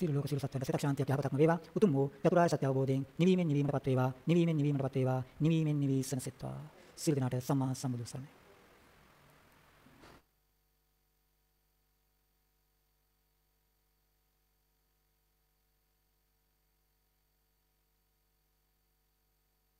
සියලු ලෝක සියලු සත්‍යයන්ට සිතක් ශාන්තියක් යහපතක්ම වේවා උතුම් වූ චතුරාර්ය සත්‍ය අවබෝධයෙන් නිවීමෙන් නිවීමටපත් වේවා. නිවීමෙන් නිවීමටපත් වේවා. නිවීමෙන් නිවී සනසෙත්වා. සියලු දෙනාට සම්මා සම්බුදු සරණයි.